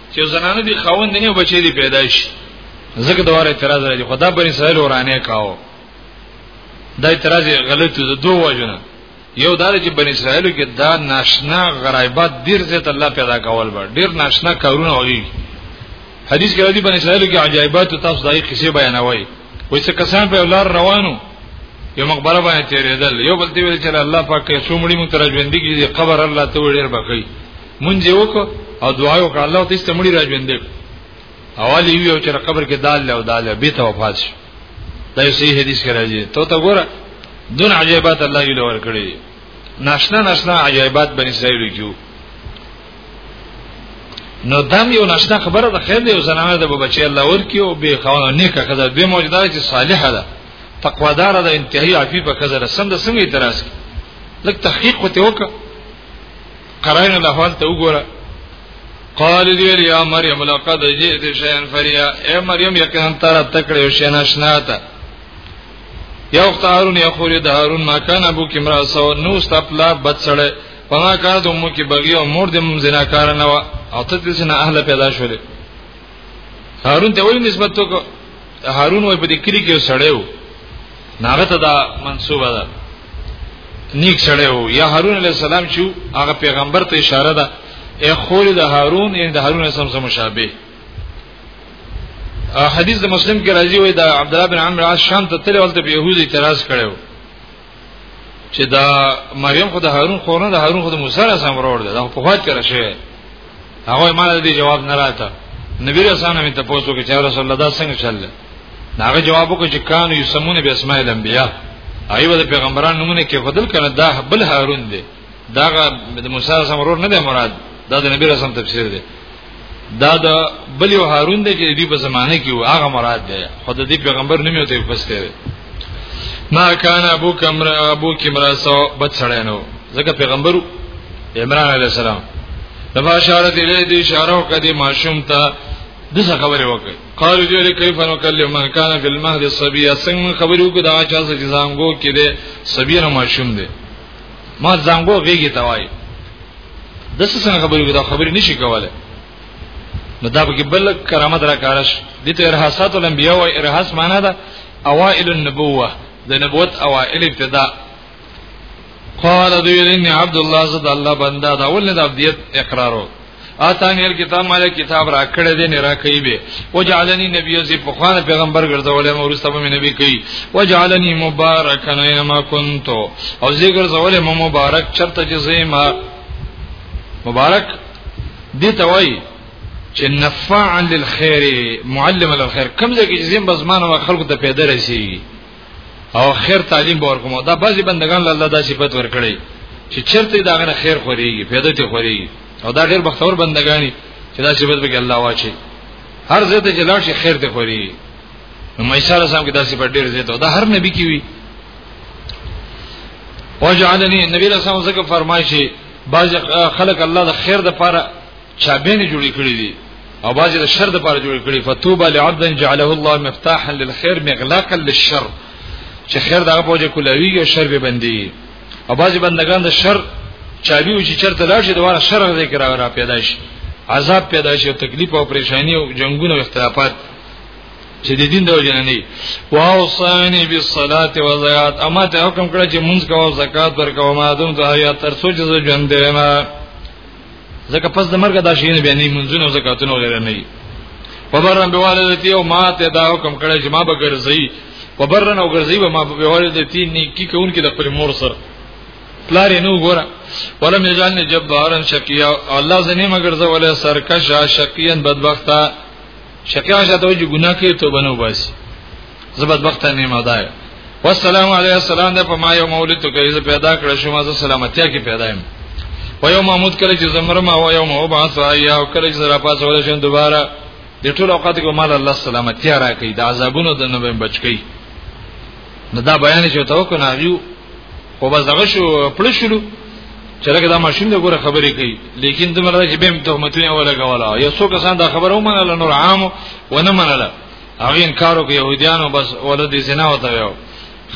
چې زنانه دي خوند نه بچي دي پیدا شي زکه دواره اعتراض راځي خدا بني اسرائیل ورانه کاو دا اعتراض غلط دی دوه وجنه یو دا چې بني اسرائیل کې دا ناشنا غرایبات ډیر زیات الله پیدا کول بر ډیر ناشنا کارونه وږي حدیث کې راځي بني اسرائیل کې عجایبات تاسو دای قصې بیانوي وایي چې کسان په لار روانو یو مقبره باندې تیرېدل یو بل دی ویل چې الله پاک یې څومړي مونږ تر ژوند کې قبر الله ته وړي بقي مونږ یو کو او دعا یو کړه الله دې ست مړي راځوندې اول یو چې قبر کې دال له دال به ته وفات شي دا یو صحیح حدیث کې راځي ته ته ګوره دون عجیبات الله یې لور کړی ناشنا ناشنا عجیبات بن اسرائیل کیو نو دم یو ناشنا خبره ده خیر دی زنانه ده بچی الله ورکیو به خوانه نیکه خزه به موجوده چې صالحه ده تقوادار ده انتهایی عفیفه خزه سم ده څنګه اعتراض لکه تحقیق وته وکړه قرائن الاحوال ته وګوره قال دی ویل یا مریم لقد جئت شیئا فریا اے مریم یقینا تر تکړه شې ناشنا تا یا اخت هارون یا خور د هارون ما کان ابو کمرا سو نو استپلا بد سړی پما کان د مو کې بغي او مور د مزنا کار نه وا او ته د سنا اهل پیدا شول هارون ته وایي نسبت تو هارون وای په دې کلی کې سړیو ناغه ته دا منسوبه ده نیک سره وو یا هارون علی السلام چې هغه پیغمبر ته اشاره ده ای خور د هارون ان د هارون اسلام سره مشابه حدیث د مسلم کې راځي وای د عبد الله بن عمرو عاص شام ته تل ولته به يهودي اعتراض کړو چې دا مریم خو د هارون خور نه د هارون خو د موسی سره سم ورور ده دا په خوا کې راشه هغه مال دې جواب نه راته نبی رسول الله ته پوښتنه کوي چې رسول الله دا څنګه چل ناغه جواب وکړ چې کانو یسمون به اسماء الانبیاء ایو د پیغمبرانو نمونه کې خدل کنه دا بل هارون دی دا د موسی سم ورور نه دی مراد دا د نبی رسول تفسیر دی دا د بل یو هارون دی چې دی په زمانه کې و هغه مراد دی خود دې پیغمبر نه میوته پسته دی ما کان ابو کمر ابو کمر سو بچړینو ځکه پیغمبر عمران علی السلام د بشارت الیه دی اشاره وکړه ماشوم ته دغه خبره وکړه قالو جوړي کیف نو کلم من کان فی المهد الصبی څنګه خبرو کو دا چا چې زنګو کې ده صبیر ماشوم ده ما زنګو غیږي توای د څه څنګه خبرو کو دا خبرې نشي کوله نو دا به بل کرامت را کارش دي ته ارهاسات الانبیاء او ارهاس معنا ده اوائل النبوه د نبوت اوائل ابتدا قال دوی ان عبد الله زد الله بندا دا ول د عبدیت اقرارو اتانی الکتاب مال کتاب را کړه دې نه را کوي به وجعلنی نبی زی په خوانه پیغمبر ګرځولې مو ورسته به نبی کوي وجعلنی مبارکن ایما کنت او زی ګرځولې مو مبارک چرته جزې ما مبارک دې توي چې نفعا للخير معلم للخير کوم ځای کې چې زم بزمانه خلکو ته پیدا رسیږي او خیر تعلیم به ورکوم دا بعضی بندگان له الله دا صفت ورکړي چې چرته دا غره خیر خوريږي پیدا ته خوريږي او دا ډېر بختور بندگانی چې دا صفت به الله واچي هر ځای ته جلاړ شي خیر ته خوريږي نو مېشاره سم کې دا صفت ډېر زیات او دا هر نبی کې وي وجعلني نبی رسول الله زکه فرمایشي بعض خلک الله د خیر د پاره چابېنې جوړې کړې دي او بعضې د شر دپاره جوړې کړې فتوبه لعبد جعله الله مفتاحا للخير مغلاقا للشر چې خیر دغه په وجه کولاویږي او شر به بندي او بعضې بندگان د شر چابي و چې چرته لاړ شي دواره شر غځې کې را پیدا شي عذاب پیدا شي او تکلیف او پریشانی او جنگونه او اختلافات چې د دین د وجه نه نه واو صانی بالصلاه والزکات اما ته حکم کړ چې مونږ کوو زکات ورکوو ما دم ته یا تر سوچ ژوند دی ما ځکه پس د مرګ دا شي نه بیا نه منځونه زکاتونه غیر نه وي وبرن بوالدتی او ما ته دا حکم کړی چې ما به ګرځي وبرن او ګرځي به ما به بوالدتی نیکی کوونکی د خپل مور سره پلار یې نو ګوره ولم یجعلنی جبارن شقیا الله زنی مگر زه ولا سرکش شقیان بدبختا شقیا شته چې ګناه کوي توبه نه وباسي زبد وخت نه مدای والسلام علی السلام ده په ما یو مولد ته کې پیدا کړ شو ما سلامتی کې پیدا یم و یو محمود کله چې زمره ما و یو مو بعث یا او کله چې را پاس ول شم دوباره د ټول اوقات کې مال الله سلامتی را کوي د عذابونو د نه بچ کوي نو دا بیان چې تو کو ناغیو خو بس دغه شو پړ شلو چې لکه دا ماشوم د ګوره خبرې کوي لیکن دمر چې بهم تهمتونه ولا غوالا یو څو کسان دا خبره ومنله نور عام و نه منله هغه انکار وکړ يهوديانو بس ولود زنا وته یو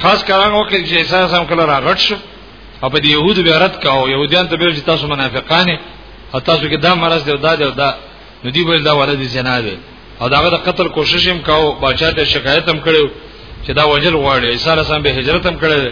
خاص کاران وکړ چې احساس هم کله راغټ شو او په دې يهود به رد کاو يهوديان ته به تاسو منافقان او تاسو کې دا مرز دی او دا دی او دا نو دی به دا ولود زنا دی او داغه د قتل کوشش هم کاو بچا ته شکایت هم کړو چې دا وجل غواړي ایسار سم به هجرت هم کړي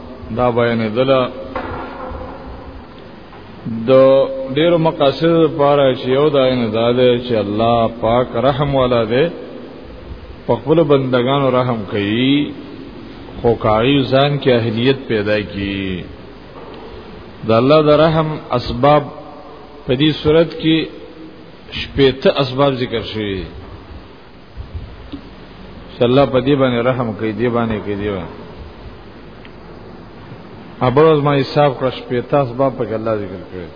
دا بیان دلا د ډیرو مقاصد لپاره چې یو دا نه دا دی چې الله پاک رحم والا دی په خپل بندگانو رحم کوي خو کاری ځان کې اهلیت پیدا کی د الله د رحم اسباب په دې صورت کې شپېته اسباب ذکر شوي چې الله په دې باندې رحم کوي دې باندې کوي دې باندې ابروز ما حساب کړ شپې تاسو باب په الله ذکر کړی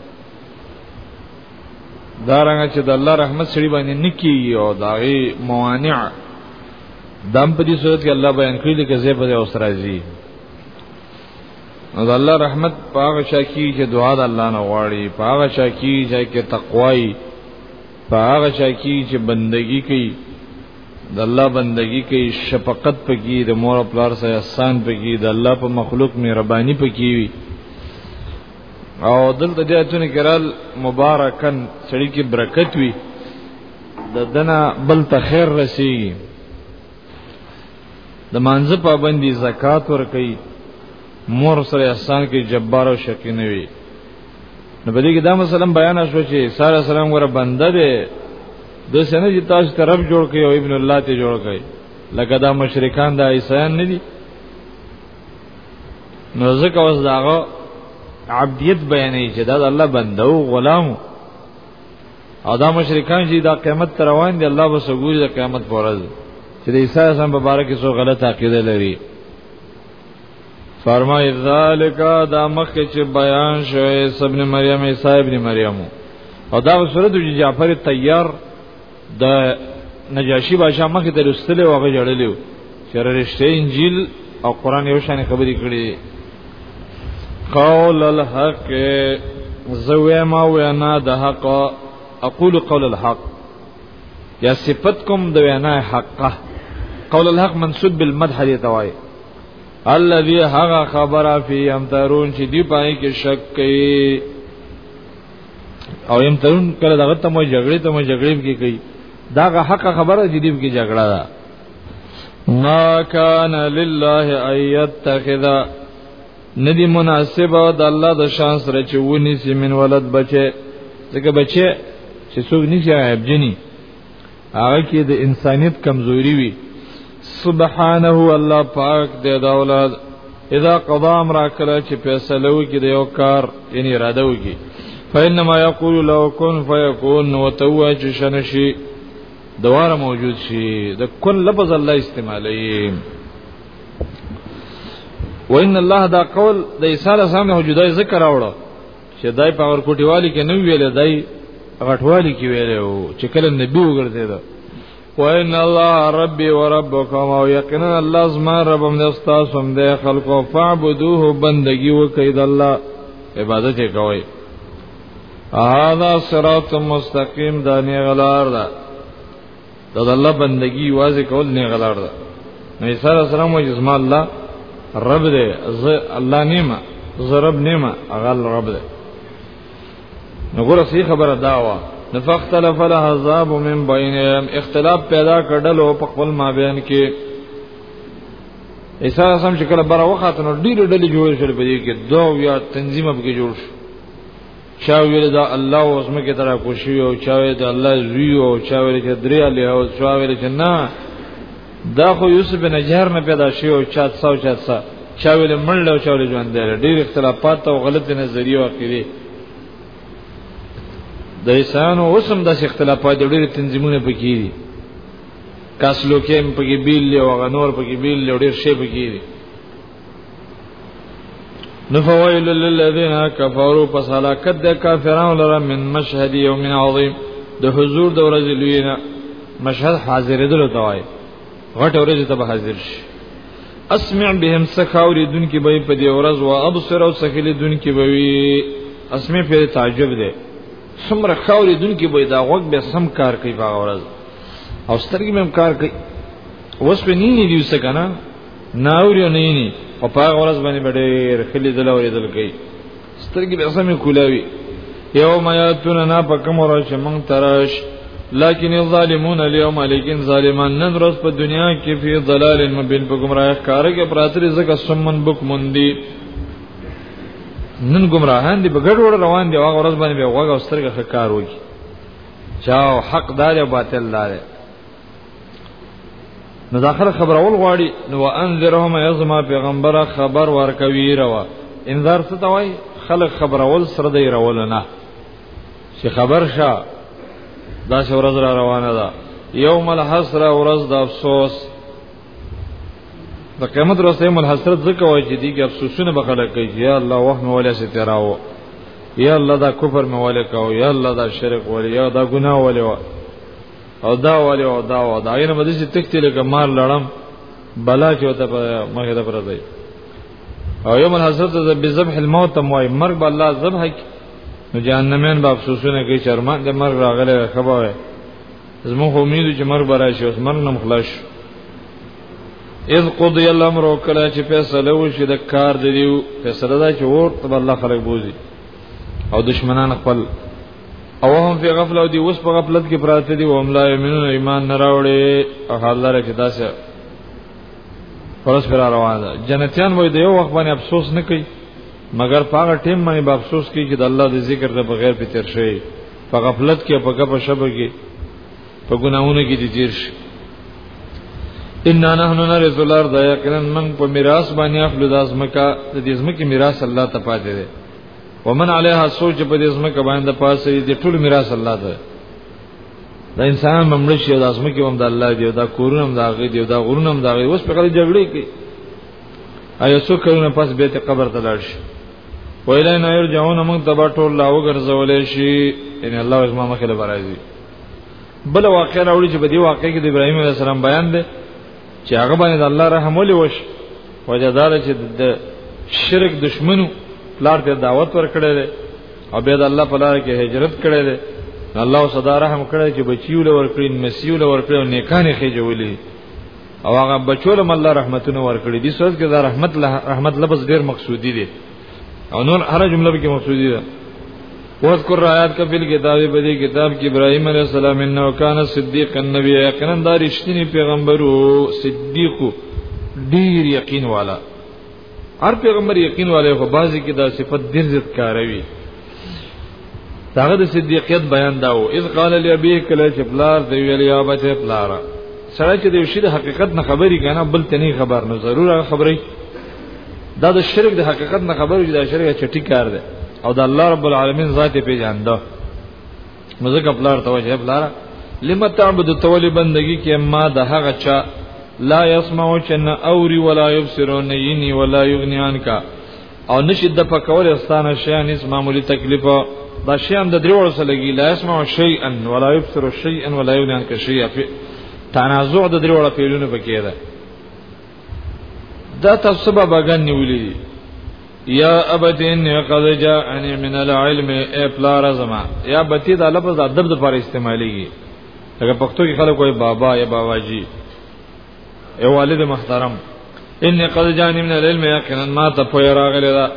دا رنګ چې د الله رحمت سړي باندې نکی او داغي موانع دم په دې صورت کې الله بیان کړی لکه زه په اوس راځي نو د الله رحمت پاغه شکی چې دعا د الله نه غواړي پاغه شکی چې تقوای په هغه چا کې چې بندگی کوي د الله بندگی کوي شفقت پکې د مور او پلار سره احسان پکې د الله په مخلوق مهرباني پکې وي او دلته د ایتونه کرال مبارکن سړي کې برکت وي د دنا بل ته خیر رسیږي د مانځ پابندي زکات ور کوي مور سره احسان کې جبار او شقی نه وي نو په دې کې دا مثلا بیان شو چې ساره سلام غره بنده دی د سنه چې تاسو ته رب جوړ کړي او ابن الله ته جوړ کړي لکه دا مشرکان د عیسایان نه دي نو ځکه اوس داغه عبدیت بیانې چې دا د الله بنده او غلام او دا مشرکان چې دا قیامت تر روان دي الله به سګوري د قیامت پر ورځ چې د عیسی سم په باره کې څو غلط عقیده لري فرمای ذالک دا مخکې چې بیان شوی ابن مریم عیسی ابن مریم او دا سورته جعفر طیار د نجاشي بادشاہ مخې ته لستلې او هغه جړلې چې رښتې انجیل او قران یو شان خبرې کړې قول الحق زوی ما وینا د حق اقول قول الحق یا صفت کوم د وینا حقه قول الحق منسوب بالمدح دی توای الذي هغه خبره فی امترون چې دی پای کې شک کوي او يم ترون کله دغه ته مو جګړې ته مو جګړې کې کوي دا حق خبره دي دې کې جګړه ده ما کان لله ايتخذ ندی مناسب د الله د شان سره چې ونی سیمن ولد بچي ځکه بچي چې څوک نشي عیب جنی هغه کې د انسانیت کمزوري وي سبحانه الله پاک دې دا اولاد اذا قضا امر کله چې فیصله وکړي د یو کار یعنی اراده وکړي فینما یقول لو کن فیکون وتوج شنشی دواره موجود شي د کن لفظ الله استعمالوي وان الله دا قول د عیسی علیه السلام نه جدای ذکر راوړو چې دای په اور کوټیوالي کې نه ویل دای غټوالي کې ویل او چې کله نبی وګرځید وان الله ربي وربكم او یقینا الله زما ربم د استاد سم د خلکو فعبدوه بندگی وکي د الله عبادت یې کوي هذا صراط مستقیم دانی غلار ده دا دا د الله بندگی واځي کول نه غلار ده نو عیسی السلام وایي زما الله رب دې ز الله نیمه ز رب نیمه اغل رب دې نو ګوره سی خبره دا وا نفختلف الحزاب من بینهم اختلاف پیدا کړلو په خپل مابین کې عیسی السلام چې کله بره وخت نو ډیر ډلې جوړې شول په دې کې دوه یا تنظیم به جوړ شو چا ویل دا الله او زمکه ترا کوشي او چا ویل دا الله زوی او چا ویل چې دریا له او چا ویل چې نه دا خو یوسف بن جهر نه پیدا شي او چا څو چا څا چا ویل مړ له چا ویل ژوند دی ډیر اختلافات او غلط نظریه او عقیده د ایسانو اوسم داس اختلافات ډیر تنظیمونه پکې دي کاسلو کې پکې بیل او غنور پکې بیل ډیر شی پکې دي نفویل للذین کفروا پس هلاکت د کافرانو لره من مشهد یوم عظیم د حضور د ورځې لوی نه مشهد حاضر دل توای غټ ورځ ته به حاضر شي اسمع بهم سخاوری دن کی به په دی ورځ وا ابصر او سخلی دن کی به وی اسمع په تعجب ده سمره خاوری دن کی به دا وخت به سم کار کوي په ورځ او سترګې مم کار کوي وس په نینې دیوسه کنه ناوري نه ني او په هغه ورځ باندې ډېر خلې دل اورېدل کوي سترګې به سمې کولاوي یوم یاتون نا پکم ورځ موږ تراش لكن الظالمون اليوم لیکن ظالمان نن ورځ په دنیا کې په ضلال مبین په گمراه کار کې پراتري زکه سمن بک مندي نن گمراهان دي بغړ وړ روان دي هغه ورځ باندې به وغه سترګه ښکار وږي چاو حق دار او باطل دار نو دا خر خبر اول غواړي نو انذرهم یزما پیغمبره خبر ورکوي روا انذار څه ته وای خلق خبر اول سره دی رول نه چې خبر شه دا څو ورځ را روانه ده یوم الحسر ورځ د افسوس د قیامت ورځ یوم الحسرت ځکه وای چې دیګ افسوسونه به خلق کوي یا الله وهم ولا ستراو یا الله دا کفر مې ولې کاو یا الله دا شرک ولې یا دا ګناه ولې او دا والي او دا او دا غینه مده چې تختی لکه مار لړم بلا چې وته په مخه ده پر ځای او یوم الحسرت ذ بذبح الموت موي مرګ به الله ذبح کی نو جهنمین به افسوسونه کوي شرمان د مرګ راغله خبره زمو امید چې مرګ برای شي اوس مرګ نم خلاص اذ قضی الامر کله چې فیصله وشي د کار دیو فیصله دا چې ورته الله خلق بوزي او دشمنان خپل او هم فی غفله دی اوس په غفلت کې پراته دي او هم لا یمنون ایمان نه راوړي او حال لري کې داسې پرس پر روان ده جنتیان وای د یو وخت باندې افسوس نه کوي مګر په هغه ټیم باندې به افسوس کوي چې د الله د ذکر نه بغیر په تیر شي په غفلت کې په غفله شبه کې په ګناونه کې دي تیر شي ان نحنو نرث الارض یقینا من په میراث باندې خپل د ازمکا د دې ازمکه میراث الله ته پاتې ده ومن علیها سوچ په دې زمکه باندې پاسې دې ټول میراث الله ده دا انسان ممړ شي دا زمکه هم د الله دی دا کورونه هم دا غي دی دا غرونه هم دا غي اوس په غلي جګړه کې ایا څو کلونه پس به ته قبر ته لاړ شي ویلای نه یرجعون موږ تبا ټول لا وګرځولې شي ان الله عزما مخه لبرازي بل واقع راوړي چې په دې واقع کې د ابراهيم عليه السلام بیان دی چې هغه باندې د الله رحم ولې وش وجه دار چې د شرک دشمنو پلار ته دعوت ورکړي دي او به د الله په لار کې هجرت کړي دي الله صدا رحم کړي چې بچیو لور کړی مسیو لور کړی نیکانه کې جوړي او هغه بچو له الله رحمتونه ورکړي دي سوز کې دا رحمت له رحمت لفظ ډیر مقصودی دی او نور هر جمله به کې مقصودی ده واذکر آیات کا فل کتاب په دې کتاب کې ابراهيم عليه السلام انه کان صدیق النبی یقینا دا رښتینی پیغمبرو صدیق ډیر یقین والا هر پیغمبر یقین والے خو بازي کې دا صفت ډیر زیات کاروي داغه د صدیقیت بیان داو اذ قال لابي کله چې پلار دی ویل یا بچه پلار سره چې د شی د حقیقت نه خبري کنه بل تني خبر نه ضرور خبري دا د شرک د حقیقت نه خبري دا شرک چټي کار دی او د الله رب العالمین ذات پیژانده مزګه پلار توجه پلار لم تعبد تولی بندگی کې ما د هغه چا لا يسمعو چن اوري ولا يبصرون يني ولا يغنيان کا او نشي د پکول استانه شي ان اس معمولی تکلیف دا شي ان د دریوړ سره لګي لا اسمع شيئا ولا يبصر شيئا ولا يغني عنك شيئا تنازع د دریوړ پیلونه پکې ده دا تاسو به بغن نیولې یا ابت ان قد جاءني من العلم اي پلار زما یا بتی دا لفظ ادب د پر استعماليږي هغه پښتو کې خلک کوئی بابا یا بابا جی اے والد محترم ان قد جان من العلم یقینا ما ته پوی راغلی دا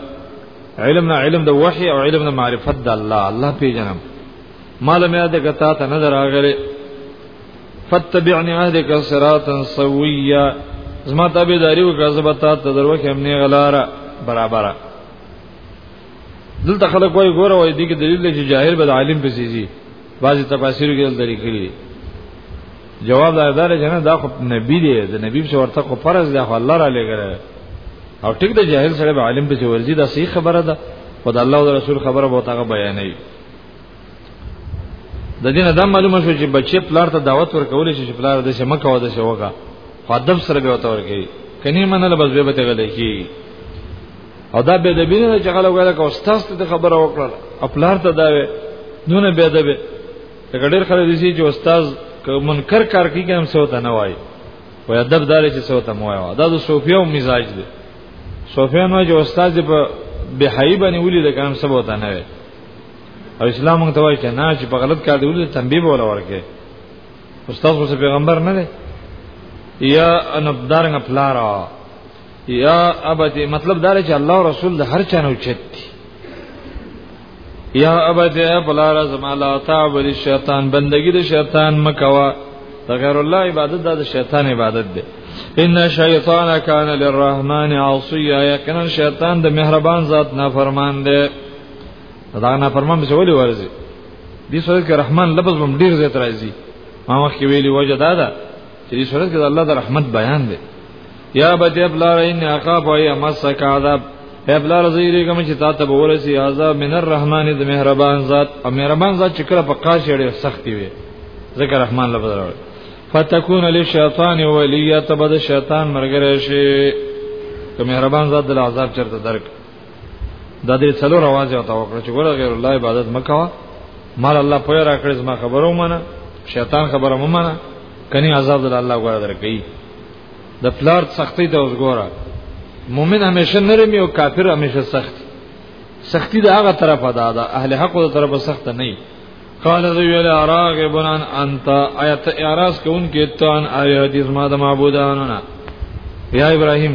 علم نه علم د وحی او علم نه معرفت د الله الله پیجنم مال مې د کتا ته نظر راغلی فتبعني اهدك صراطا سويا زما تابعداري وکړه زبتا ته دروخه هم نه غلاره برابره دلته خلک وایي ګوره وایي دي کې دلیل دی چې جاهل به عالم په سيزي بعضي تفاسیر کې دلته لیکلي جواب دا دار جنا دا خو نبی دی د نبی په ورته خو فرض دی خو الله را لګره او ټیک د جاهل سره به عالم په ورزي دا صحیح خبره ده او د الله او رسول خبره به تاغه بیانې د دې نه دا معلومه شو چې بچي پلار ته دعوت ورکول شي چې پلار د شمه کاوه د شوګه خو ادب سره به وته ورګي کني منل بس به به ته غلې کی او دا به د بینه چې خلک وایي که استاد ته خبره وکړه خپلار ته دا وي نو نه به ده به ډېر خلک دي چې استاد که منکر کار کوي کوم څه ته نه وایي و ادب دار چې څه ته مو وایي دا د صوفیو مزاج دی صوفیانو چې استاد په بهای باندې ولید کوم څه ته نه وایي او اسلام موږ ته وایي چې نه چې په غلط کار دی ولید تنبیه ولا ورکه استاد خو پیغمبر نه دی یا ان دارنګ پلارا یا ابت مطلب دا چې الله رسول د هر چا نه اوچت دي یا ابت بلار زما لا تعبد الشیطان بندگی د شیطان مکوا غیر الله عبادت د شیطان عبادت ده ان شیطان کان للرحمن عصیا یقینا شیطان د مهربان ذات نافرمان ده دا نافرمان به ولې ورزي دي سورې کې رحمان لفظ هم ډیر زیات راځي ما مخکې ویلي وجه دا ده چې دې صورت کې د الله د رحمت بیان دی یا بده بلار ان عقاب او مسک عذاب اے بلار زیری کوم چې تا ته ورسی عذاب من الرحمن د مهربان ذات او مهربان ذات چې کله په قاش یې سختی وي ذکر رحمان لفظ راوړي فتكون للشیطان ولیا تبد شیطان مرګره شي که مهربان ذات د عذاب چرته درک دا دې څلور आवाज او توکل چې ګوره غیر الله عبادت مکوا مال الله پوی را کړې زما خبرو منه شیطان خبره ممنه کني عذاب د الله غوړه درکې د پلار سختی ته وګوره مؤمن همیشه نرم او کافر همیشه سخت سختی د هغه طرفه ده د اهل حق د طرفه سخت نه قال ذو ویل راغب ان انت ایت اعراض کون کې تان آی حدیث ما د معبودانو نه یا ابراهیم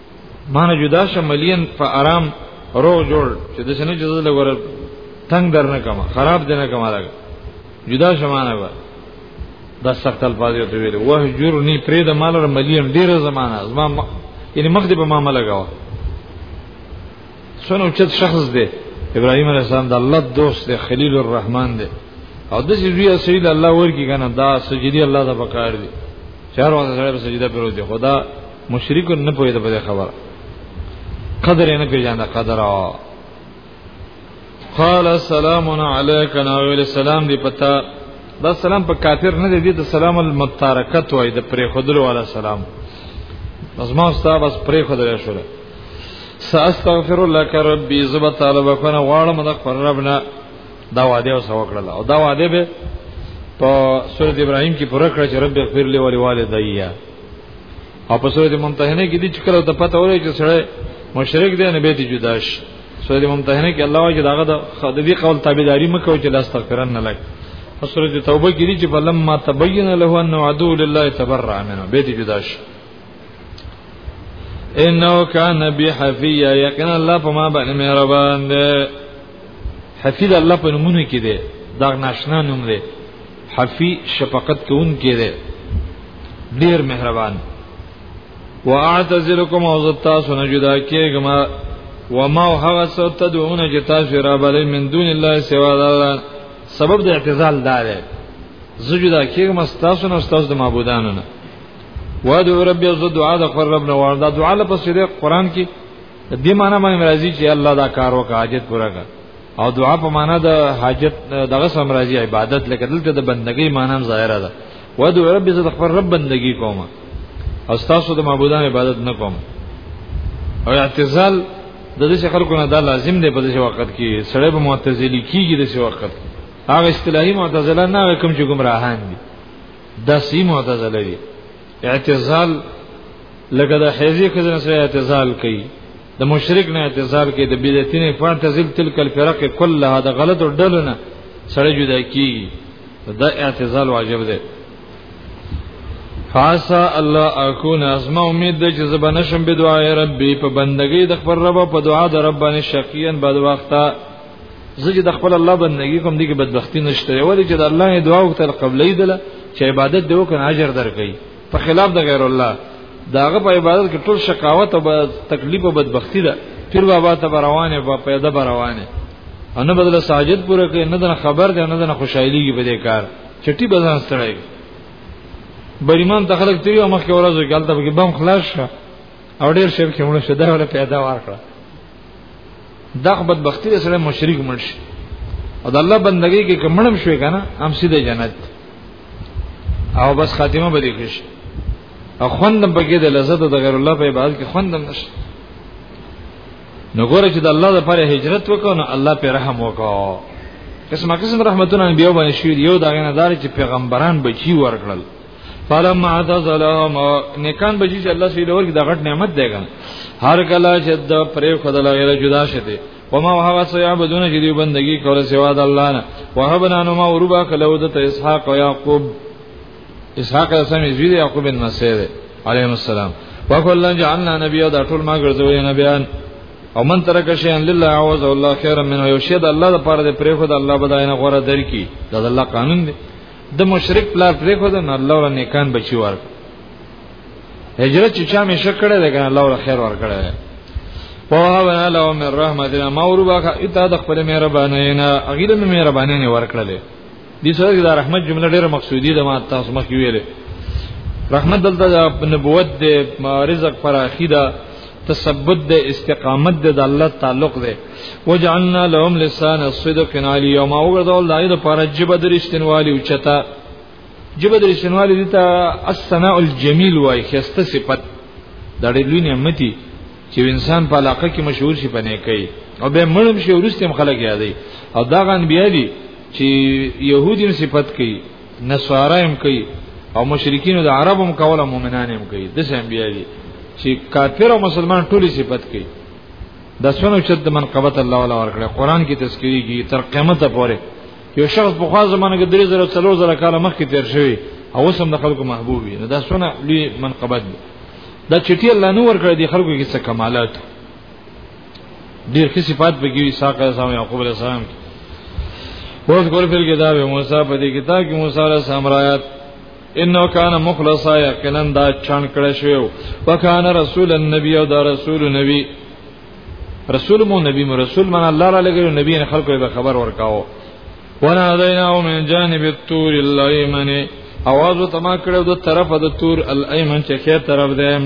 مانه جدا شملین په آرام روغ جوړ چې د شنو جزل ور تنگ در نه کما خراب دینه کما دا جدا شمانه و دا سخت الفاظ یو ویل وه جور نی پرې د مال ر ملیم ډیر زمانہ زما یعنی مخ دې په ما ملګاو سنو چې شخص دی ابراهيم عليه السلام د الله دوست دی خلیل الرحمن دی او د دې لوی سید الله ورکی کنه دا سجدي الله د بکار دی چار وخت سره سجده پروت دی خدا مشرک نه پوهید په خبره قدر نه پیژاند قدر قال السلام علیک ناویل سلام دی پتا دا سلام په کافر نه دی د سلام المتارکت وای د پرې خدلو والا سلام از ما استاد بس پرې خدای شو ساستغفر لك ربي زب تعالی وکنه غواړم د خپل ربنا دا وعده او سو کړل او دا وعده به په سورۃ ابراهیم کې پوره کړ چې رب اغفر لي ولوالدیا او په سورې ممتحنه کې دي چې کله ته پته ولې چې سړی مشرک دی نه به دي جدا شي سورې ممتحنه کې الله واجب داغه د دې قول تابعداري مکو چې لاس تکرن نه لګ په سورې توبه کې دي چې فلما تبين له انه عدو لله تبرع منه به دي جدا شي انه کان بی حفیه یقینا الله په ما باندې مهربان دی حفیظ الله په نمونه کې دی دا ناشنا نوم دی حفی شفقت کون کې ده ډیر مهربان واعتذرکم او زتا سن جدا کېګما وما هغه سو تدعون چې تاسو را بلې من دون الله سوا الله سبب د اعتزال دا ده زجدا کېګما تاسو نه تاسو د معبودانو نه وادو رب یو دعا د خپل رب نه وردا دعا لپس دې قران کې دې معنی باندې راځي چې الله دا کار وکړي حاجت پورا کړي او دعا په معنا د حاجت دغه سم راځي عبادت لکه دلته د بندګۍ معنا هم ظاهره ده و د رب عزت خبر رب بندگی کوم او تاسو د معبودان عبادت نه کوم او اعتزال د دې خلکو نه دا لازم دی په دې وخت کې سړی به معتزلی کیږي د دې وخت هغه اصطلاحي معتزله نه هغه کوم چې گمراهان دي دا سی معتزله دي اعتزال لکه د حیزه کزنه سره اعتزال کوي د مشرک نه اعتزال کې د بدعتین فان تزل تلک الفرق كلها د غلط ډلو نه سره جدا کیږي دا اعتزال واجب دی فاسا الله اكون اسمع امید د چې زبنه شم به دعا ربي په بندګۍ د خپل رب په دعا د رب باندې شقیان بد وخته زه چې د خپل الله بندګۍ کوم دي کې بدبختی نشته ولې چې د الله دعا وکړه قبلې دله چې عبادت دی وکړه اجر درکې په خلاف د غیر الله داغه په عبادت کې ټول شقاوت او تکلیف او بدبختی ده پیر بابا ته روانه په پیدا روانه ان بدل ساجد پوره کې نه دنه خبر ده نه دنه خوشحالي کې بده کار چټي بزان ستړی بریمان ته خلک تیو مخ کې ورځو کې البته کې بم خلاص شه او ډیر شپ کې مونږ شدا ولا پیدا ورکړه دغه بدبختی سره مشرک مرشي او د الله بندګۍ کې کمنم شوي کنه هم سیده جنت او بس خاتمه به دې کړی او خوندم بګې د لذت د غیر الله په عبادت کې خوندم نشي نو ګوره چې د الله لپاره هجرت وکړو نو الله په رحم وکړو قسمه قسم رحمتونه بیا باندې شوی یو دا غنه دار چې پیغمبران بچی ورکړل فلما اعتزلهم نکان بچی چې الله سې لور کې د غټ نعمت دی ګان هر کله چې د پرې خدای له جدا شته وما وهغه سيعبدون چې دی بندگی کوله سوا د الله نه وهبنا نو ما وربا کلو د اسحاق او يعقوب اسحاق سم زوی يعقوب بن مسعود عليهم السلام وکولن جعلنا نبي دا ټول ما ګرځوي نبيان او من ترک شيئا لله عوض الله خيرا منه یو شی د الله لپاره د پرې خو د الله بداینه غوړه درکې دا د الله قانون دی د مشرک پلا پرې خو د الله ور نیکان بچي ورک هجرت چې چا مې شکړه ده کنه الله ور خیر ور کړه وهبنا له من رحمتنا ما وربخه اته د خپل مهرباني نه اغیله مې مهرباني نه ورکړلې دي سره د رحمت جمله ډیره مقصودی ده ما تاسو مخ ویلې رحمت دلته د نبوت د رزق پر اخیده تثبت د استقامت د الله تعلق ده وجعلنا لهم لسان الصدق علی یوم اوغدول دایره پر جبه درشتنوالی او چتا جبه د شنوالي دي ته الثناء الجميل وای خسته صفت دا ډېر لوی نعمت دی چې انسان په علاقه کې مشهور شي پنه کوي او به مړم شي ورستم خلک یادي او دا غن بیا دي چې يهودین صفت کوي نصارا هم کوي او مشرکین د عرب هم کوله مؤمنان هم کوي د سم بیا دي چې کافر او مسلمان ټولي صفت کوي د سونو چې د منقبت الله ولا ورکړه قران کې تذکری کی تر قیامت پورې یو شخص په خوا زمانه کې 3040 کال مخکې تیر شوی او اوس هم د خلکو محبوب وي نو دا سونه لوی منقبت دی دا چټي الله نو ورکړ دي خلکو کې څه کمالات ډیر ښه صفات بګي ساقه اسلام یعقوب علیه السلام وز ګور په کتاب موسی په دې کتاب کې موسی علیه السلام رايات انه کان مخلصا یقینا دا چان کړه شو وکانه رسول النبی او دا رسول نبی رسول مو نبی مو رسول من الله را لګل نبی نه خلکو به خبر ورکاو وانا دینا من جانب التور الایمن اواز تما کړو د طرف د تور الایمن چې خیر طرف ده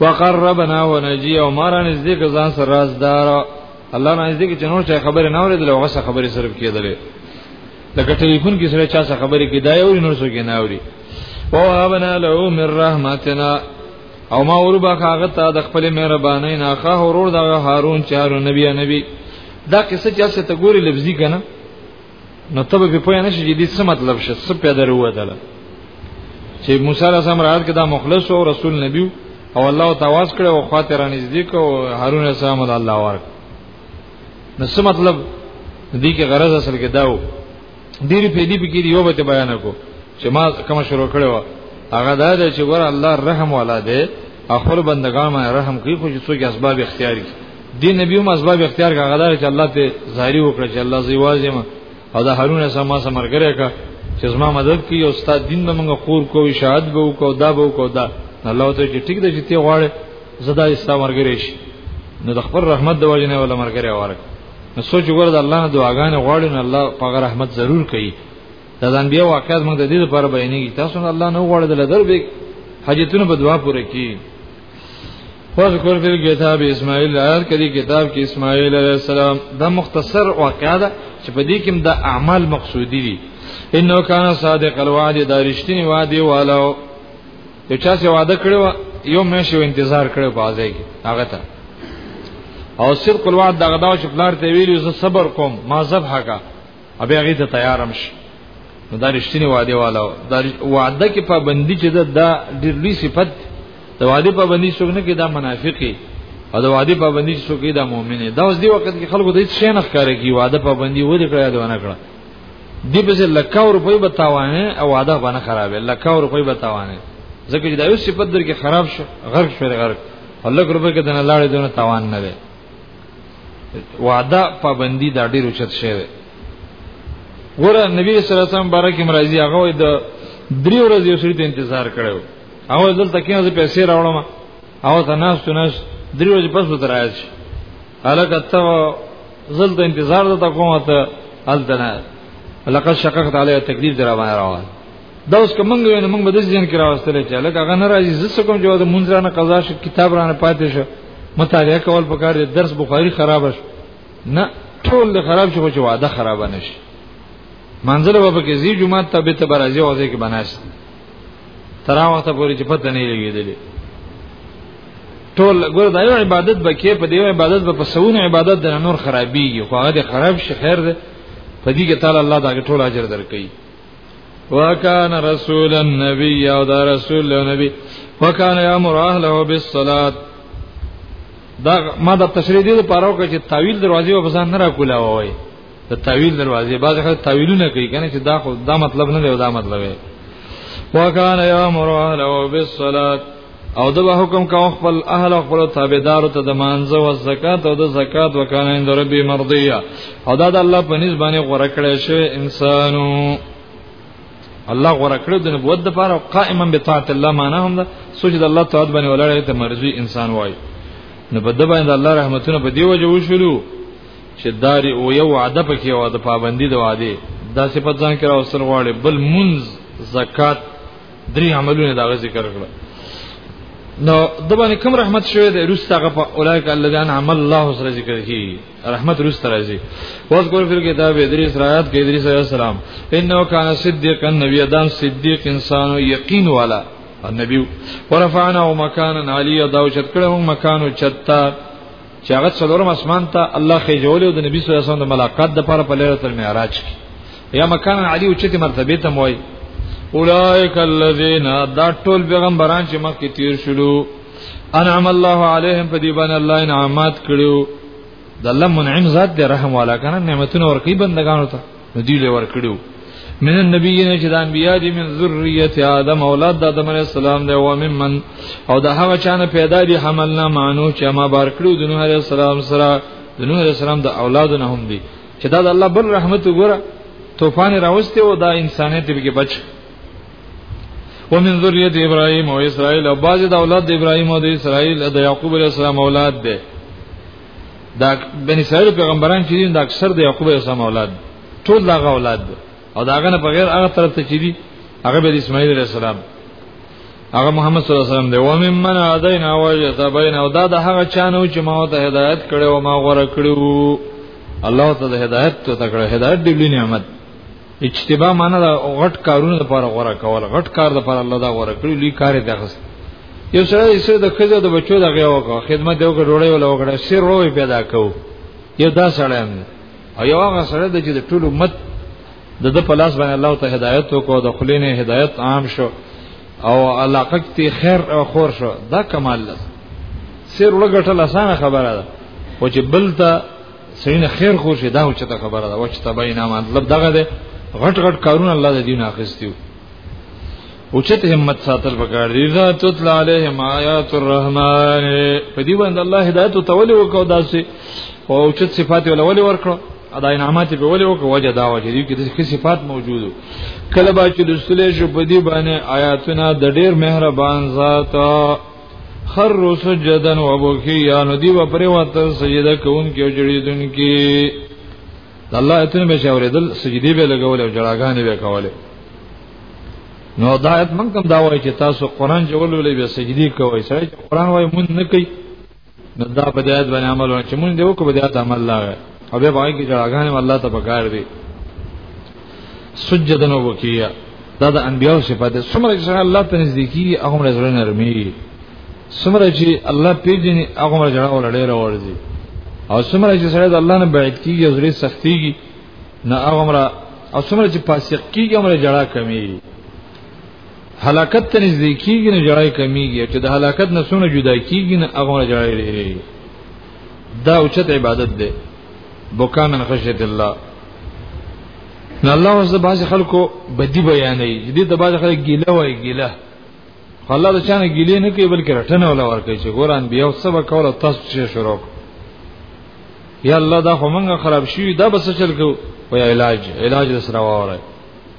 وقربنا ونجي او مارا نزدې ځان سره رازدار الله نزدې کې نور چا خبره نه اورېدل او غسه خبره صرف کېدلې لکه ټلیفون کې سره چا څه خبرې کې دا یو نور څه کې نه اوري او هبنا له من رحمتنا او ما وربا هغه ته د خپل مهرباني نه خه ورور د هارون چارو نبی نبی دا قصه چې څه ته ګوري لفظي کنه نو تب په پوهه نشي چې دې څه مطلب شه څه پیدا وروته چې موسی علیه السلام راځي کدا مخلص او رسول نبی او الله تواس کړ او خاطر نږدې کو هارون علیه السلام الله ورک نو څه مطلب دې کې غرض اصل کې داو ډیر په دې بګیر یو به بیان کو چې ما کوم شروع کړو هغه دا دی چې ور الله رحم والا دی خپل بندگان باندې رحم کوي خو چې څوک اسباب اختیار کړي دین نبی هم اسباب اختیار کړه هغه دا چې الله ته ظاهري وکړه چې الله زی واځم او دا هارون سم ما سمرګره کا چې زما مدد کوي او استاد دین به موږ خور کوو شهادت به وکاو دا به وکاو دا الله ته چې ټیک دی چې تی غواړي زدا استا مرګري شي نو د خپل رحمت د وجنه ولا مرګري واره نو سوچ وګوره د الله نه دعاګانې غواړي نو الله په غره رحمت ضرور کوي دا د انبیا واقعات موږ د دې لپاره بیانېږي تاسو نه الله نه غواړي د لدر به حاجتونه په دعا پوره کړي وذکر فی الكتاب اسماعیل آیات کړي کتاب کې اسماعیل علیه السلام دا مختصر واقعا ده چې په دې کې د اعمال مقصودی دي انه کان صادق الوعد دا رښتینی وعده والو یو چا سي وعده کړو یو مې شو انتظار کړو په ځای کې هغه ته او صدق الوعد دغه دا چې پلار ته ویلو زه صبر کوم ما زب حقا ابي هغه ته تیارم شي نو دا رښتینی وعده والا دا وعده کې پابندي چې دا ډېر لوی صفت دا وعده پابندي څوک نه کې دا منافقي او دا وعده پابندي څوک دا مؤمن دا اوس دی وخت کې خلکو د هیڅ شي نه ښکار کوي وعده پابندي و دې کړی دا نه کړه دی په لکاو روپۍ به تاوانه او واده باندې خرابې لکاو روپۍ به تاوانه ځکه چې دا یو صفت در کې خراب شو غرق شو غرق الله روپۍ کې دنه لاړې دونه تاوان نه وي وعده پابندي دا ډیر اوچت شی دی ګوره نبی صلی الله علیه وسلم بارک مرضی هغه د درې ورځې یو سړي ته انتظار کړو هغه دلته کې نه پیسې راوړم او ته ناس تو ناس درې ورځې پس وتر راځي الکه ته زلته انتظار ده کومه ته الدنه لقد شققت علی تکلیف درا باندې راوړ دا اوس کوم موږ نه موږ به د ځین کې راوستل چې لکه هغه نه راځي زه کوم جواب مونږ رانه قضا شو کتاب رانه پاتې شو مطالعه کول پکار دي درس بخاری خراب شو نه ټول د خراب شو چې وعده خراب نشي منځله به کې زی جمعه ته به ته برازي اوځي کې بناست ترا وخت پورې چې پته نه لګېدلې ټول ګور دا یو عبادت به کې په دې عبادت به په سونه عبادت د نور خرابېږي خو هغه خراب شي خیر ده په دې کې تعالی الله دا ټول اجر درکړي وکانه رسول النبی او دا رسول له نبی وکانه امر اهله بالصلاه دا ما د تشریح دي لپاره وکړ چې تعویل دروازې په ځان نه را کولاوي د تعویل دروازې بعض خلک تعویلونه کوي کنه چې دا خو دا مطلب نه دی دا مطلب دی وکانه یامر اهله بالصلاه او د حکم کا خپل اهل او خپل تابعدار ته د مانزه او زکات او د زکات وکانه اند ربي مرضیه او دا د الله په نسبت باندې غوړه کړی شوی انسانو الله غوړه کړو د نبوت د پاره قائما بطاعت الله معنا هم ده سوچ د الله تعالی باندې ولاړې ته مرضی انسان وای نو په دبا اند الله رحمتونه په دیو جو شلو چې داري او یو وعده پکې او د پابندي د وعده دا صفات ځان کې راوستل غواړي بل منز زکات درې عملونه دا ذکر کړل نو د باندې کوم رحمت شوی دی روسته غ په اولایک الذین عمل الله سره ذکر کی رحمت روسته راځي واس ګور فل کتاب ادریس رایات کې ادریس علیہ السلام انه کان صدیق النبی دان صدیق انسان یقین والا النبی ورفعنا مکانا علی دا چت کړه مکانو چتا چې هغه څلورم اسمان ته الله خېجول او د نبی صلی الله علیه وسلم د ملاقات د لپاره په ليله المعراج کې یا مکان علی او چته مرتبه ته موي اولائک الذین دا ټول پیغمبران چې مخکې تیر شلو انعم الله علیهم په دې باندې الله انعامات کړو د الله منعم ذات دې رحم والا کنه نعمتونه ورکی بندگانو ته نو دی له ورکړو من النبیین چې د انبیا دي من ذریه آدم اولاد د آدم علی السلام دی او ممن او د هغه چانه پیدا دي حملنا مانو چې ما بار کړو د نوح علی السلام سره د نوح علی السلام د اولادونه هم دي چې دا د الله بل رحمت وګوره طوفان راوسته او دا انسانیت به کې بچ ومن ذریه ابراهیم او اسرائیل او باز د اولاد د ابراهیم او د اسرائیل د یعقوب علی السلام اولاد دی دا بني اسرائیل پیغمبران چې دین د اکثر د یعقوب علیه السلام اولاد ټول دا اولاد دی او دا غنه په غیر هغه طرف ته چې دی هغه به اسماعیل علیه السلام هغه محمد صلی الله علیه وسلم دی و مم من ادین اوجت بین او دا د هغه چانو چې ما ته هدایت کړي او ما غوړه کړو الله ته د هدایت ته کړه هدایت دی لوی نعمت اجتبا معنی دا غټ کارونه لپاره غوړه کول غټ کار لپاره الله دا غوړه کړی لوی کار دی غس یو سره یې سره د خزه د بچو د غیو کو خدمت دی وکړ ډوړې ولا وکړ سر وې پیدا کو یو دا سره او یو هغه سره د چې د ټولو مت د د پلاس باندې الله ته هدایت وکړو د خلینې هدایت عام شو او علاقه کې خیر او خور شو دا کمال لس سر وګټل اسانه خبره ده او چې بل ته سینه خیر خو شه دا چې ته خبره ده وچ تبای نه مطلب دغه ده غټ غټ کارونه الله د دین اخستیو او چې همت ساتل پکار دي دا تطل علیهم آیات الرحمن په دې باندې الله هدایت او تولی وکاو داسې او چې صفات ول ول ورکړو ادا انعامات به ول وکړو وجه دا وجه دي چې د صفات موجودو کله با چې رسول شو په دې باندې آیاتونه د ډېر مهربان ذات خر سجدن و بوکی یا نو دی و پرې وته سجده کوونکی او جړیدونکی الله اتنه به شاوریدل سجدي به لګول او جړاګانې به کوله نو دا آیت من کوم دا وایي چې تاسو قران جوړولې به سجدي کوئ سړی چې قران وایي مونږ نه کوي نو دا په دې آیت باندې عمل وکړي چې مونږ دې وکړو په دې آیت عمل لا او به باندې کې جړاګانې الله ته پکار دي سجدن وکیا دا د انبیو صفات ده څومره چې الله ته نږدې کیږي هغه مر زړه نرمي څومره چې الله پیژني هغه مر جړا ولړې راوړي او څومره چې سره د الله نه بعید کیږي زړه سختيږي نه هغه مر او څومره چې فاسق کیږي مر جړا کمیږي هلاکت ته نږدې کیږي نه جړای کمیږي چې د هلاکت نه سونه جدا کیږي نه هغه جړای لري دا اوچت عبادت ده بوکان من خشیت الله نه الله اوس د باز خلکو بدی بیانې دې د باز خلک ګیله وای ګیله الله د چانه ګیلې نه کوي بلکې رټنه ولا ور کوي چې ګوران بیا او سبا کوله تاسو چې شروع یا الله دا خو مونږه خراب شي دا بس چل کو وای علاج علاج سره واره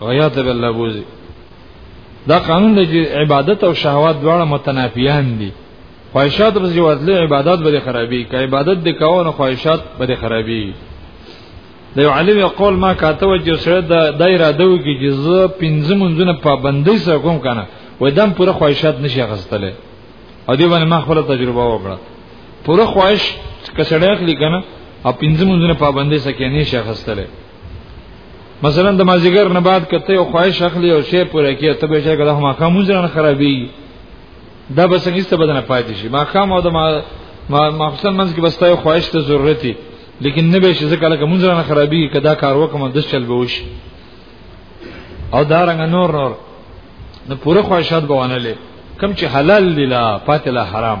غیات به الله بوزي دا قانون دی چې عبادت او شهوات دواړه متنافیان دي خواهشات به ورتلې عبادت به خرابي که عبادت د کاو نه خواهشات به خرابي د یو عالم یو قول ما کاته و چې سره د دایره دوی کې چې زه پنځه منځونه پابندۍ سره کوم کنه و دم پوره خواهشات نشي غستله او دی باندې ما خپل تجربه وکړه پوره خواهش کسړې اخلي کنه او پنځه منځونه پابندۍ سره کې نشي غستله مثلا د مازیګر نه بعد کته او خواهش اخلي او شی پوره کیه ته به چې کله ما خام مونږ خرابي دا بس هیڅ بدن پاتې شي ما خام او د ما ما مخصوصا منځ کې بس ته خواهش ته ضرورت دي لیکن نه به شي ځکه لکه مونږ نه خرابي کدا کار وکم د چل به وشي او دا رنګ نور نور نو پوره خواهشات به ونه لې کم چې حلال دي لا پاتې لا حرام